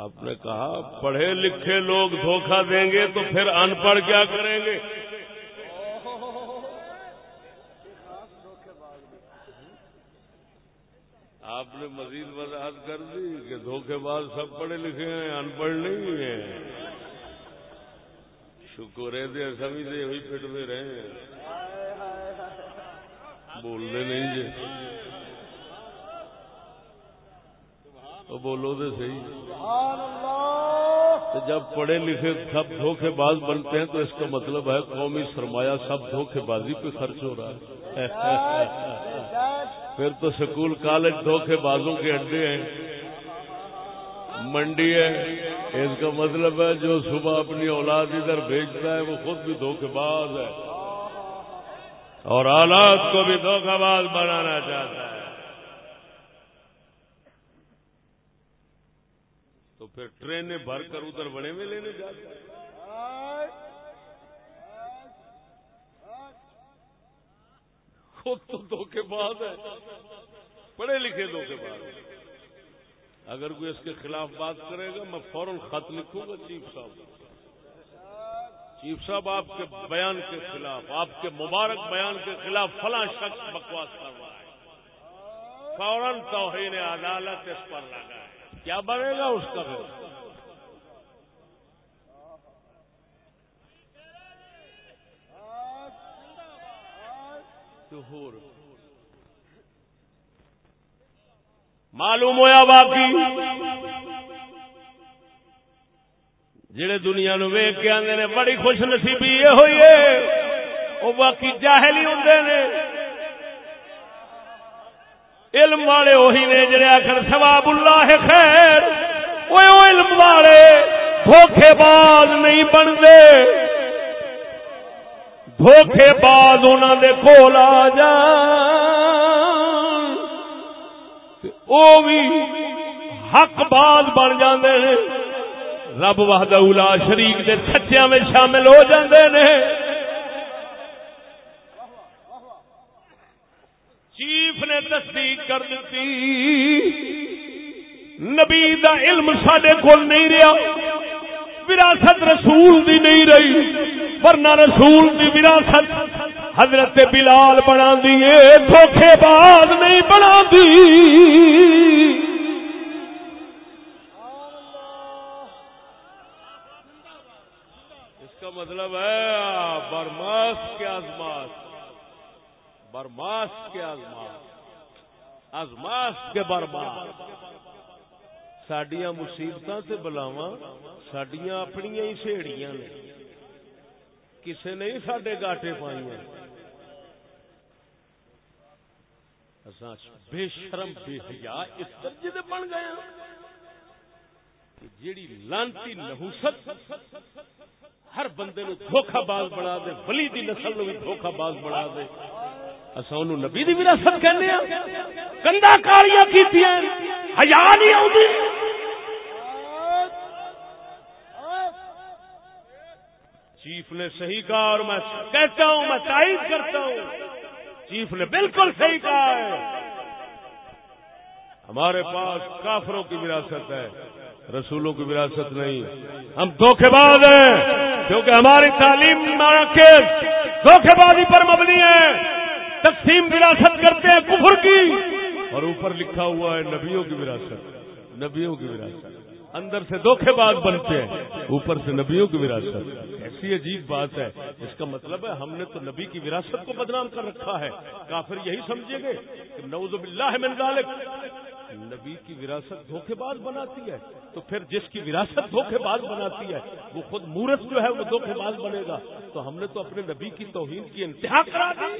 [SPEAKER 1] آپ نے کہا، پڑھے لکھے لوگ دھوکہ دیں گے تو پھر ان پڑھ کیا کریں گے؟ آپ نے مزید وضاحت کر دی کہ دھوکے باز سب پڑھے لکھے ہیں، ان پڑھ نہیں ہیں۔ شکر ہے دے سبھی دے ہوئی پٹتے رہے ہیں۔ بولنے نہیں جی تو بولو تو صحیح۔ تو جب پڑھے لکھے سب دھوکے باز بنتے ہیں تو اس کا مطلب ہے قومی سرمایہ سب دھوکے بازی پہ خرچ ہو رہا ہے۔ پھر تو سکول کالج دھوکے بازوں کے اڈے ہیں۔ منڈی ہے۔ اس کا مطلب ہے جو صبح اپنی اولاد ادھر بھیجتا ہے، وہ خود بھی دھوکے باز ہے۔ اور اولاد کو بھی دھوکہ باز بنانا چاہتا ہے۔ تو پھر ٹرینیں بھر کر ادھر بڑے میں لینے جاتا ہے خود تو دھوکے باز ہے۔ پڑھے لکھے دھوکے باز اگر کوئی اس کے خلاف بات کرے گا، میں فوراً خط لکھوں گا، چیف صاحب۔ چیف صاحب، آپ کے بیان کے خلاف، آپ کے مبارک بیان کے خلاف فلاں شخص بکواس کر رہا ہے۔ فوراً توہین عدالت اس پر لگا ہے کیا بنے گا اس کا پھر؟ معلوم ہوا باقی؟ جڑے دنیا نو ویگ کے آدھے نے، بڑی خوش نصیبی یہ ہوئی ہے۔ وہ باقی جاہل ہی ہوں نے۔ علم والے وہی نے جڑے آخر سواب اللہ ہے خیر وہ علم والے دھوکھے باز نہیں بنتے۔ دھوکھے باز انہوں دے کول آ جا۔ وہ بھی حق باز بن جاندے ہیں رب وحدہ اولا شریک دے سچیاں میں شامل ہو جاندے نے۔ چیف نے تصدیق کر دیتی۔ نبی دا علم سڈے کول نہیں رہا۔ وراثت رسول دی نہیں رہی۔ ورنہ رسول دی وراثت حضرت بلال بنا دیے دھوکھے باز نہیں بنا دی اس کا مطلب ہے برماس کے آزماس۔ برماس کے آزماس۔ آزماس کے برماس۔ سڈیا مصیبت سے بلاوا سڈیا اپنی ہی سہیڑیاں نے۔ کسے نہیں سڈے گاٹے پائی بے شرم بے حیا اس درجے دے بن گئے ہاں گیا جیڑی لانتی نحوست ہر بندے نو دھوکھا باز بنا دے، ولی دی نسل نو بھی دھوکھا باز بنا دے۔ اصا ان نبی دی وراثت کہنے ہاں، کندا کاریاں کی حیا نہیں آتی چیف نے صحیح کہا اور میں کہتا ہوں، میں تائید کرتا ہوں۔ چیف نے بالکل صحیح کہا ہے۔ ہمارے پاس کافروں کی وراثت ہے، رسولوں کی وراثت نہیں۔ ہم دھوکھے باز ہیں، کیونکہ ہماری تعلیم دھوکھے بازی پر مبنی ہے۔ تقسیم وراثت کرتے ہیں کفر کی۔ اور اوپر لکھا ہوا ہے نبیوں کی وراثت، نبیوں کی وراثت۔ اندر سے دھوکھے باز بنتے ہیں، اوپر سے نبیوں کی وراثت۔ ایسی عجیب بات ہے۔ اس کا مطلب ہے ہم نے تو نبی کی وراثت کو بدنام کر رکھا ہے۔ کافر یہی سمجھے گے کہ نوز باللہ من ذالک۔ نبی کی وراثت دھوکھے باز بناتی ہے۔ تو پھر جس کی وراثت دھوکھے باز بناتی ہے، وہ خود مورت جو ہے وہ دھوکھے باز بنے گا۔ تو ہم نے تو اپنے نبی کی توہین کی انتہا کرا دی۔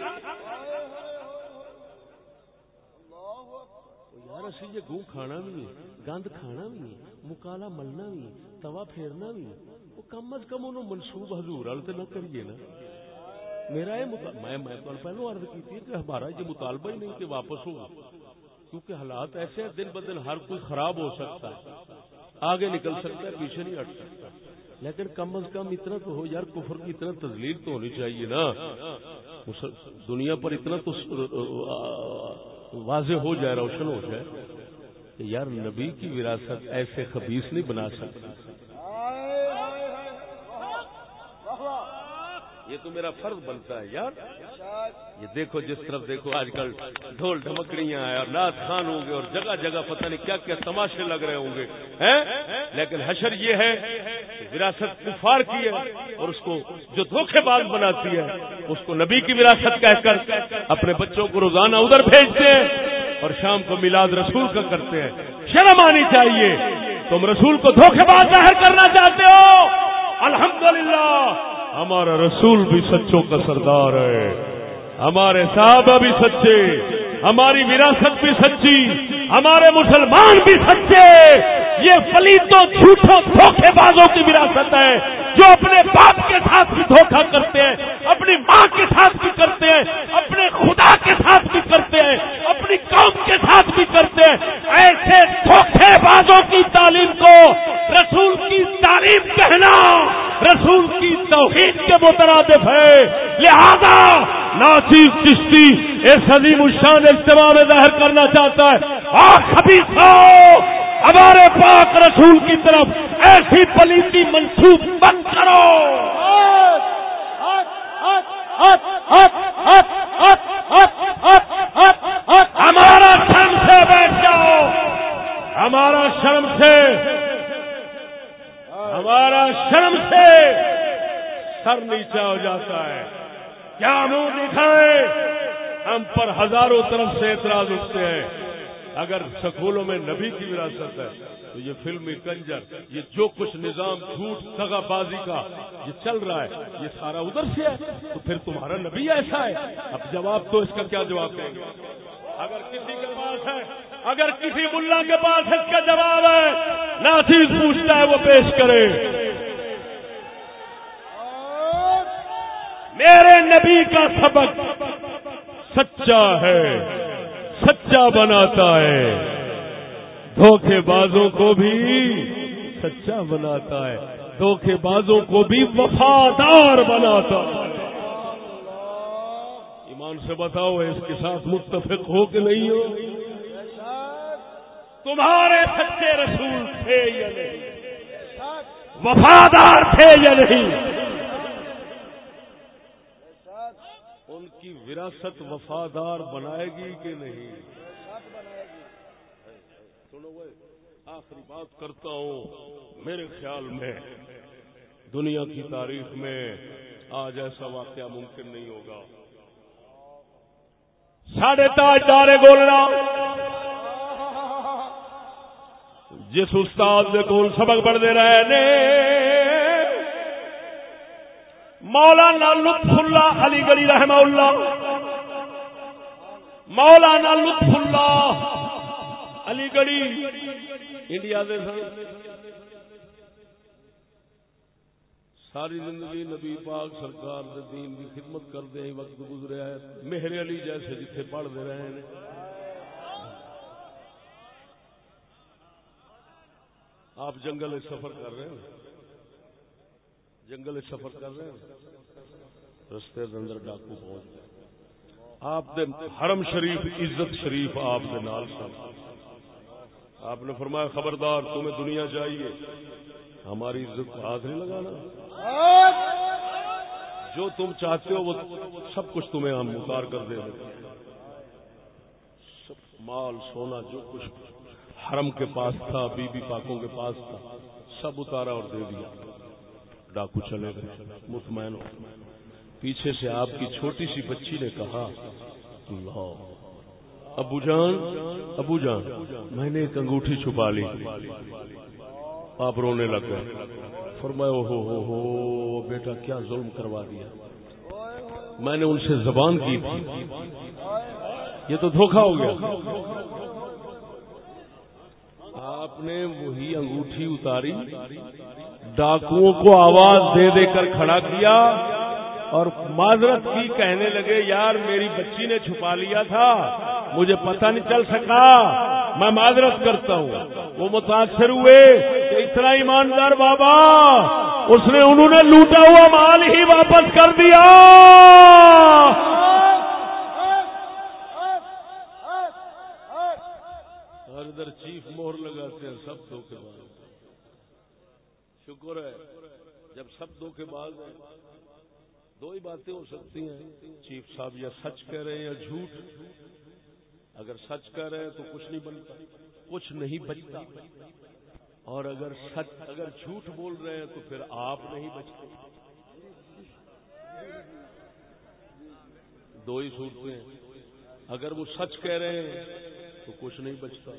[SPEAKER 1] یار، اسی یہ گوں کھانا بھی ہے، گند کھانا بھی ہے، مکالا ملنا بھی توا پھیرنا بھی کم از کم انہوں منسوب حضور والے نہ کریے نا۔ میرا یہ میں پہلو عرض کی تھی کہ ہمارا یہ مطالبہ ہی نہیں کہ واپس ہوگا کیونکہ حالات ایسے ہیں، دن بدن ہر کوئی خراب ہو سکتا ہے۔ آگے نکل سکتا ہے، پیچھے نہیں ہٹ سکتا۔ لیکن کم از کم اتنا تو ہو یار، کفر کی اتنا تزلیل تو ہونی چاہیے نا۔ دنیا پر اتنا تو واضح ہو جائے، روشن ہو جائے کہ یار نبی کی وراثت ایسے خبیص نہیں بنا سکتا۔ یہ تو میرا فرض بنتا ہے یار۔ یہ دیکھو جس طرف دیکھو آج کل ڈھول ڈھمکڑیاں ہیں اور ناد خان ہوں گے اور جگہ جگہ پتہ نہیں کیا کیا تماشے لگ رہے ہوں گے لیکن حشر یہ ہے وراثت کفار کی ہے اور اس کو جو دھوکھے باز بناتی ہے، اس کو نبی کی وراثت کہہ کر اپنے بچوں کو روزانہ ادھر بھیجتے ہیں اور شام کو میلاد رسول کا کرتے ہیں۔ شرم آنی چاہیے۔ تم رسول کو دھوکھے باز ظاہر کرنا چاہتے ہو۔ الحمدللہ۔ ہمارا رسول بھی سچوں کا سردار ہے۔ ہمارے صحابہ بھی سچے۔ ہماری وراثت بھی سچی۔ ہمارے مسلمان بھی سچے۔ یہ فلیتوں، جھوٹوں دھوکھے بازوں کی وراثت ہے۔ جو اپنے باپ کے ساتھ بھی دھوکہ کرتے ہیں، اپنی ماں کے ساتھ بھی کرتے ہیں، اپنے خدا کے ساتھ بھی کرتے ہیں، اپنی قوم کے ساتھ بھی کرتے ہیں۔ ایسے دھوکھے بازوں کی تعلیم کو رسول کی تعلیم کہنا رسول کی توحید کے مترادف ہے۔ لہذا ناچیز چشتی اس عظیم الشان اجتماع میں ظاہر کرنا چاہتا ہے۔ ہمارے پاک رسول کی طرف ایسی پلیتی منسوخ بند کرو۔ ہمارا شرم سے بیٹھ جاؤ۔ ہمارا شرم سے ہمارا شرم سے سر نیچا ہو جاتا ہے۔ کیا منہ دکھائے ہم پر ہزاروں طرف سے اعتراض اٹھتے ہیں۔ اگر سکولوں میں نبی کی وراثت ہے، تو یہ فلمی کنجر، یہ جو کچھ نظام جھوٹ سگا بازی کا، یہ چل رہا ہے، یہ سارا ادھر سے ہے، تو پھر تمہارا نبی ایسا ہے۔ اب جواب تو اس کا کیا جواب دیں گے؟ اگر کسی کے پاس ہے اگر کسی ملا کے پاس اس کا جواب ہے ناصیز پوچھتا ہے، وہ پیش کرے۔ میرے نبی کا سبق سچا ہے، سچا بناتا ہے۔ دھوکے بازوں کو بھی سچا بناتا ہے۔ دھوکے بازوں کو بھی وفادار بناتا ہے۔ ایمان سے بتاؤ، اس کے ساتھ متفق ہو کہ نہیں ہو؟ تمہارے سچے رسول تھے یا نہیں؟ وفادار تھے یا نہیں؟ کی وراثت وفادار بنائے گی کہ نہیں؟ سنو آخری بات کرتا ہوں میرے خیال میں دنیا کی تاریخ میں آج ایسا واقعہ ممکن نہیں ہوگا۔ ساڑھے تاج دارے بولنا جس استاد کو سبق پڑھتے رہے نے، مولانا لطف اللہ علی گڑھی رحمہ اللہ، مولانا لطف اللہ علی گڑھی انڈیا دے ساری زندگی نبی پاک سرکار دے دین کی خدمت کرتے ہی وقت گزرے ہے مہر علی جیسے جتھے پڑھتے رہے ہیں آپ جنگل سفر کر رہے ہیں؟ جنگل سفر کر رہے ہیں؟ رستے اندر ڈاکو پہنچ گئے۔ آپ دے حرم شریف، عزت شریف آپ دے نال سن۔ آپ نے فرمایا، خبردار، تمہیں دنیا چاہیے۔ ہماری عزت کو ہاتھ نہیں لگانا۔ جو تم چاہتے ہو، وہ سب کچھ تمہیں ہم اتار کر دے مال، سونا، جو کچھ۔ حرم کے پاس تھا بی بی پاکوں کے پاس تھا۔ سب اتارا اور دے دیا۔ ڈاکو چلے گئے۔ مطمئن ہو۔ پیچھے سے آپ کی چھوٹی سی بچی نے کہا، اللہ، ابو جان ابو جان، میں نے ایک انگوٹھی چھپا لی۔ آپ رونے لگ گئے۔ فرمایا ہو ہو ہو، بیٹا، کیا ظلم کروا دیا۔ میں نے ان سے زبان کی تھی۔ یہ تو دھوکا ہو گیا۔ آپ نے وہی انگوٹھی اتاری، ڈاکوؤں کو آواز دے دے کر کھڑا کیا اور معذرت کی کہنے لگے، یار میری بچی نے چھپا لیا تھا، مجھے پتہ نہیں چل سکا، میں معذرت کرتا ہوں۔ وہ متاثر ہوئے کہ اتنا ایماندار بابا، اس نے انہوں نے لوٹا ہوا مال ہی واپس کر دیا ادھر چیف مور لگاتے ہیں سب دھوکے باز شکر ہے، جب سب دھوکے باز ہیں دو ہی باتیں ہو سکتی ہیں۔ چیف صاحب یا سچ کہہ رہے ہیں یا جھوٹ۔ اگر سچ کہہ رہے ہیں تو کچھ نہیں بنتا۔ کچھ نہیں بچتا۔ اور اگر سچ، اگر جھوٹ بول رہے ہیں تو پھر آپ نہیں بچتے۔ دو ہی صورتیں ہیں۔ اگر وہ سچ کہہ رہے ہیں تو کچھ نہیں بچتا۔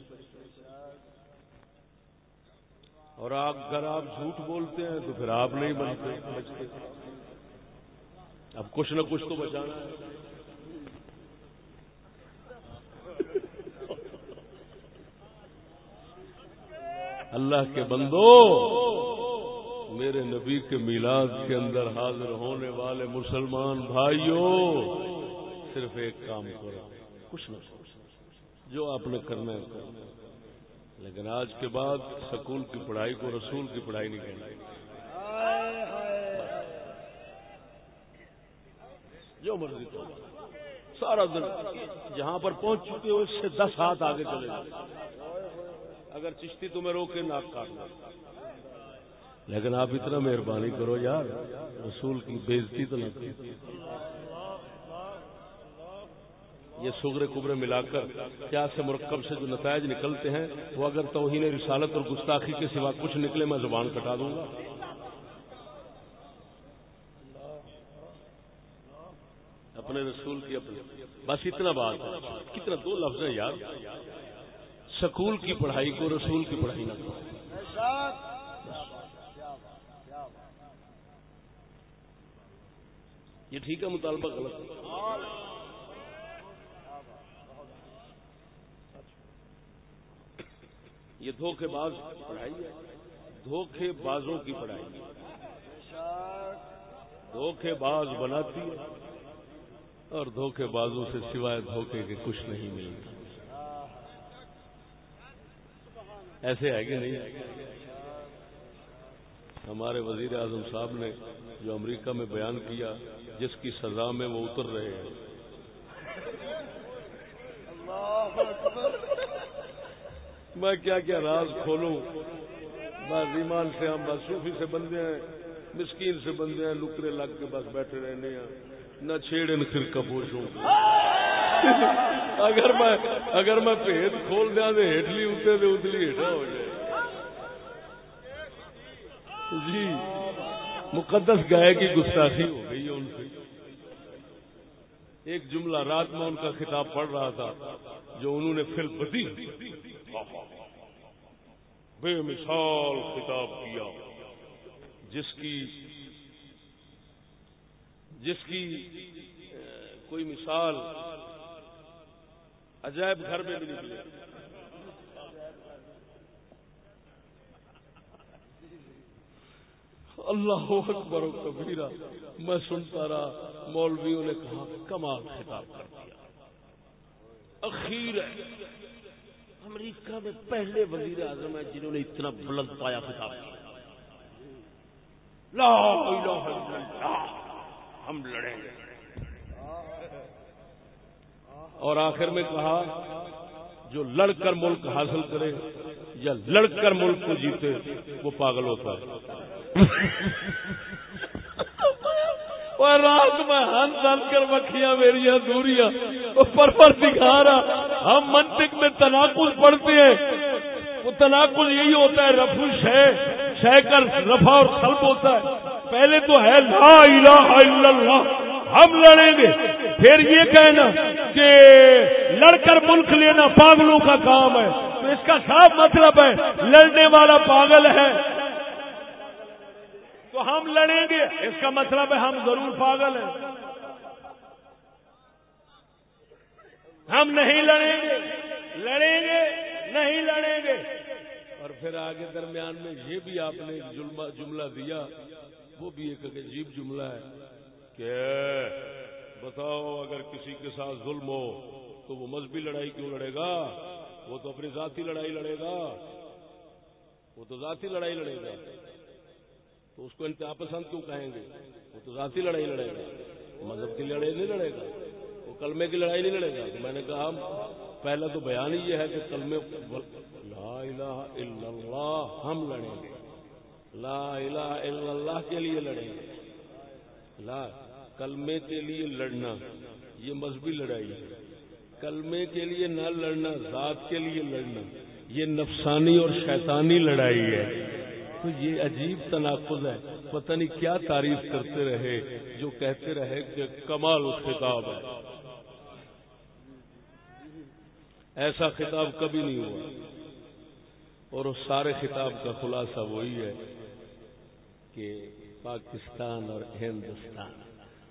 [SPEAKER 1] اور آپ اگر آپ جھوٹ بولتے ہیں تو پھر آپ نہیں بنتے۔ بچتے اب کچھ نہ کچھ تو بچانا ہے۔ اللہ کے بندو، میرے نبی کے میلاد کے اندر حاضر ہونے والے مسلمان بھائیوں صرف ایک کام کرو، کچھ نہ جو آپ نے کرنا ہے۔ کرنا لیکن آج کے بعد سکول کی پڑھائی کو رسول کی پڑھائی نہیں کرنا جو مرضی تو۔ سارا دن جہاں پر پہنچ چکے ہو، اس سے دس ہاتھ آگے چلے جائے اگر چشتی تمہیں روکے، ناک کاٹنا لیکن آپ اتنا مہربانی کرو یار، رسول کی بےزتی تو نہ یہ سگرے کبرے ملا کر کیا سے مرکب سے جو نتائج نکلتے ہیں، وہ اگر توہین رسالت اور گستاخی کے سوا کچھ نکلے، میں زبان کٹا دوں گا۔ اپنے رسول کی اپنے بس اتنا بات کتنا دو لفظ ہیں یار سکول کی پڑھائی کو رسول کی پڑھائی نہ یہ ٹھیک ہے، مطالبہ غلط یہ دھوکے باز پڑھائی ہے۔ دھوکے بازوں کی پڑھائی دھوکے باز بناتی ہے اور دھوکے بازوں سے سوائے دھوکے کے کچھ نہیں ملتا۔ ایسے ہے کہ نہیں؟ ہمارے وزیر اعظم صاحب نے جو امریکہ میں بیان کیا، جس کی سزا میں وہ اتر رہے ہیں۔ میں کیا کیا راز کھولوں؟ بس ایمان سے ہم بس صوفی سے بندے ہیں، مسکین سے بندے ہیں لکرے لگ کے بس بیٹھے رہنے ہیں۔ نہ چھیڑے نہ پھر اگر میں اگر میں پیٹ کھول دیا تو ہیٹلی اتنے تو اتلی ہیٹا ہو جائے۔ جی مقدس گائے کی گستاخی ہو گئی ہے ان سے ایک جملہ رات میں ان کا خطاب پڑھ رہا تھا، جو انہوں نے فل بدی۔ بے مثال خطاب کیا، جس کی جس کی، کوئی مثال عجائب گھر میں بھی نہیں ملے اللہ اکبر و کبیرہ، میں سنتا رہا، مولویوں نے کہا، کمال خطاب کر دیا۔ اخیر ہے۔ امریکہ میں پہلے وزیر اعظم ہے جنہوں نے اتنا بلند پایا خطاب لا الہ الا اللہ، ہم لڑیں گے۔ اور آخر میں کہا، جو لڑ کر ملک حاصل کرے یا لڑ کر ملک کو جیتے، وہ پاگل ہوتا ہے۔ اور رات میں ہن ہن کر مکھیاں میری دوریاں پر پر دکھا رہا ہم منطق میں تناقض پڑھتے ہیں وہ تناقض یہی ہوتا ہے رفو شہ شہ کر رفا اور سلب ہوتا ہے پہلے تو ہے لا الہ الا اللہ ہم لڑیں گے پھر یہ کہنا کہ لڑ کر ملک لینا پاگلوں کا کام ہے تو اس کا صاف مطلب ہے لڑنے والا پاگل ہے تو ہم لڑیں گے۔ اس کا مطلب ہے ہم ضرور پاگل ہیں۔ ہم نہیں لڑیں گے۔ لڑیں گے، نہیں لڑیں گے۔ اور پھر آگے درمیان میں یہ بھی آپ نے جملہ دیا۔ وہ بھی ایک عجیب جملہ ہے کہ بتاؤ اگر کسی کے ساتھ ظلم ہو تو وہ مذہبی لڑائی کیوں لڑے گا؟ وہ تو اپنی ذاتی لڑائی لڑے گا۔ وہ تو ذاتی لڑائی لڑے گا۔ تو اس کو انتہا پسند کیوں کہیں گے؟ وہ تو ذاتی لڑائی لڑے گا۔ مذہب کی لڑائی نہیں لڑے گا۔ وہ کلمے کی لڑائی نہیں لڑے گا۔ تو میں نے کہا، پہلا تو بیان ہی یہ ہے کہ کلمے لا الہ الا اللہ ہم لڑیں گے۔ لا الہ الا اللہ کے لیے لڑیں گے۔ لا، کلمے کے لیے لڑنا، یہ مذہبی لڑائی ہے۔ کلمے کے لیے نہ لڑنا، ذات کے لیے لڑنا، یہ نفسانی اور شیطانی لڑائی ہے۔ تو یہ عجیب تناقض ہے۔ پتہ نہیں کیا تعریف کرتے رہے، جو کہتے رہے کہ کمال خطاب ہے۔ ایسا خطاب کبھی نہیں ہوا۔ اور اس سارے خطاب کا خلاصہ وہی ہے کہ پاکستان اور ہندوستان،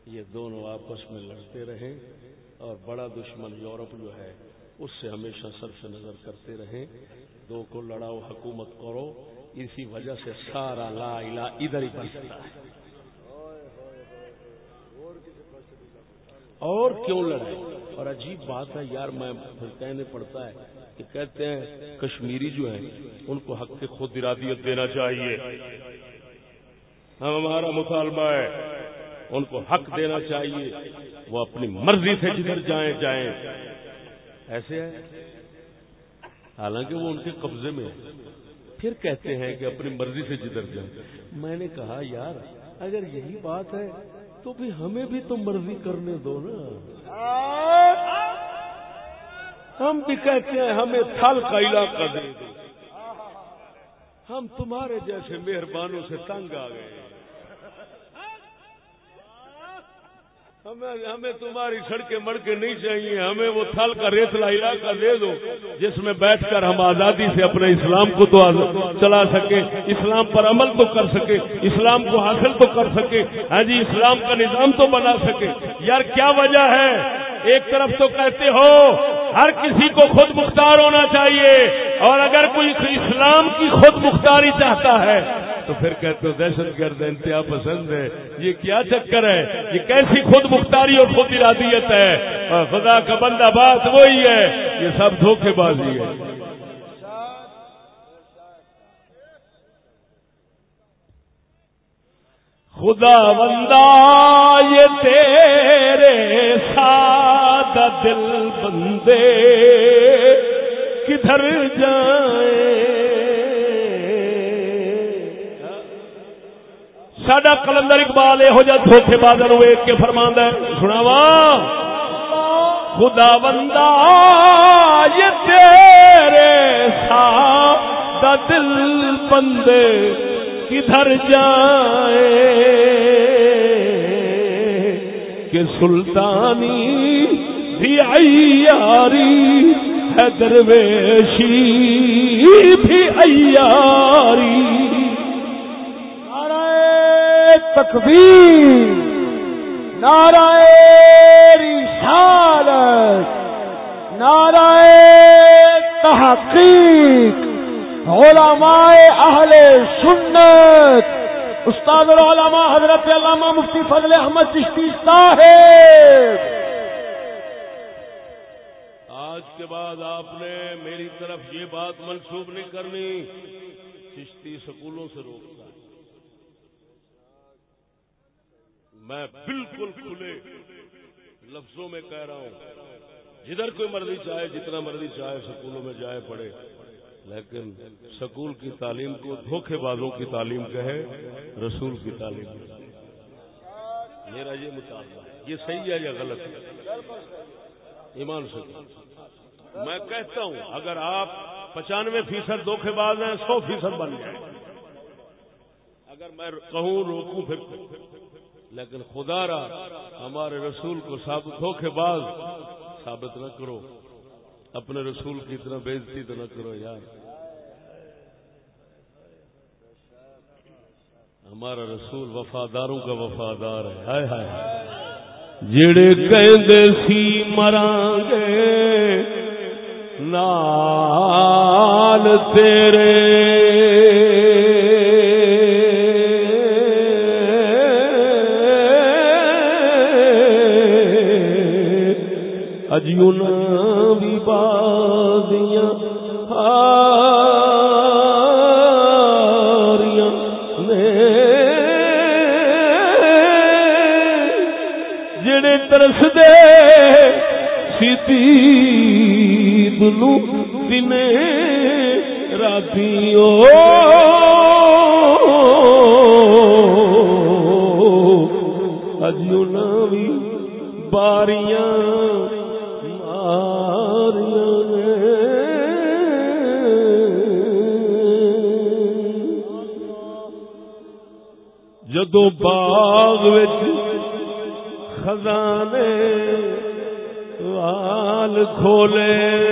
[SPEAKER 1] یہ دونوں آپس میں لڑتے رہیں اور بڑا دشمن یورپ جو ہے، اس سے ہمیشہ سر سے نظر کرتے رہیں دو کو لڑاؤ حکومت کرو۔ اسی وجہ سے سارا لا الہ ادھر ہی بچتا ہے۔ اور کیوں لڑائی اور عجیب بات ہے یار، میں کہنے پڑتا ہے کہ کہتے ہیں کشمیری جو ہیں ان کو حق کے خود ارادیت دینا چاہیے۔ ہمارا مطالبہ ہے، ان کو حق دینا چاہیے۔ وہ اپنی مرضی سے جدھر جائیں جائیں۔ ایسے ہے؟ حالانکہ وہ ان کے قبضے میں پھر کہتے ہیں کہ اپنی مرضی سے جدھر جائیں میں نے کہا، یار، اگر یہی بات ہے، تو بھی ہمیں بھی تو مرضی کرنے دو نا۔ ہم بھی کہتے ہیں، ہمیں تھل کا علاقہ دے دو۔ ہم تمہارے جیسے مہربانوں سے تنگ آ گئے ہمیں ہمیں تمہاری سڑکیں مڑکے نہیں چاہیے۔ ہمیں وہ تھل کا ریتلا علاقہ دے دو جس میں بیٹھ کر ہم آزادی سے اپنے اسلام کو تو چلا سکے اسلام پر عمل تو کر سکے اسلام کو حاصل تو کر سکے ہاں جی اسلام کا نظام تو بنا سکے یار، کیا وجہ ہے؟ ایک طرف تو کہتے ہو، ہر کسی کو خود مختار ہونا چاہیے۔ اور اگر کوئی اسلام کی خود مختاری چاہتا ہے تو پھر کہتے ہو دہشت گرد انتہا پسند ہے۔ یہ کیا چکر ہے؟ یہ کیسی خود مختاری اور خود ارادیت ہے؟ اور خدا کا بندہ بات وہی ہے۔ یہ سب دھوکے بازی ہے۔ خدا بندہ، یہ تیرے ساتھ دل بندے، کدھر جائیں سڈا کلندر اقبال یہو جہ دھوکھے بازر ویک کے فرمان ہے۔ سناوا خدا بندہ یہ تیرے ساتھ دل بندے کدھر جائے؟ کہ سلطانی بھی ایاری ہے درویشی بھی ایاری
[SPEAKER 2] تکبیر، نعرہ رسالت، نعرہ تحقیق، علماء اہل سنت، استاد العلماء حضرت علامہ مفتی فضل احمد چشتی صاحب۔
[SPEAKER 1] آج کے بعد آپ نے میری طرف یہ بات منسوخ نہیں کرنی، چشتی سکولوں سے روکتا۔ میں بالکل کھلے لفظوں میں کہہ رہا ہوں۔ جدھر کوئی مرضی چاہے جتنا مرضی چاہے سکولوں میں جائے پڑے لیکن سکول کی تعلیم کو دھوکھے بازوں کی تعلیم کہے، رسول کی تعلیم میرا یہ مطالبہ ہے۔ یہ صحیح ہے یا غلط ہے؟ ایمان سے میں کہتا ہوں، اگر آپ پچانوے فیصد دھوکھے باز ہیں، سو فیصد بن جائیں۔ اگر میں کہوں، روکوں پھر۔ لیکن خدا را، ہمارے رسول کو ثابت ہو کے بعد ثابت نہ کرو۔ اپنے رسول کی اتنا بےزتی تو نہ کرو یار۔ ہمارا رسول وفاداروں کا وفادار ہے۔ ہائے ہائے۔ جڑے کہ سی مران گے، نال تیرے دلو دن راتی اجیون بھی باریاں ماریاں۔ جدو باغ خزانے وال کھولے۔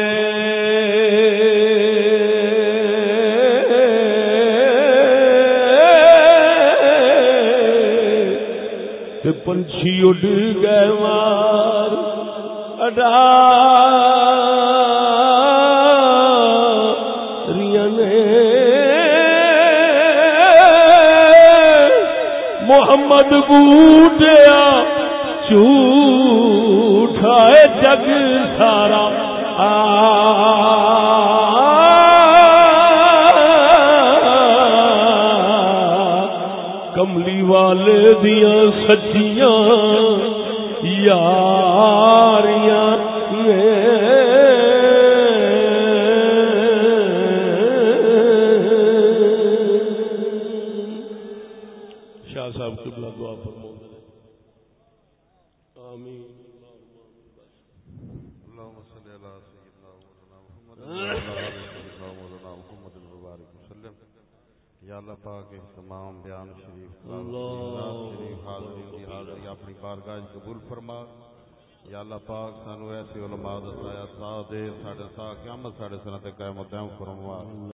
[SPEAKER 1] پنچھی اڈ گئے مار اڈا محمد بوٹیا جھوٹا جگ سارا کملی والے دیا سچیاں
[SPEAKER 3] یا بارگاہ قبول فرما۔ یا اللہ پاک سانو ایسے علماء دسایا، سا دے ساڑھے سا قیامت ساڑھے سنت قائم و دائم فرما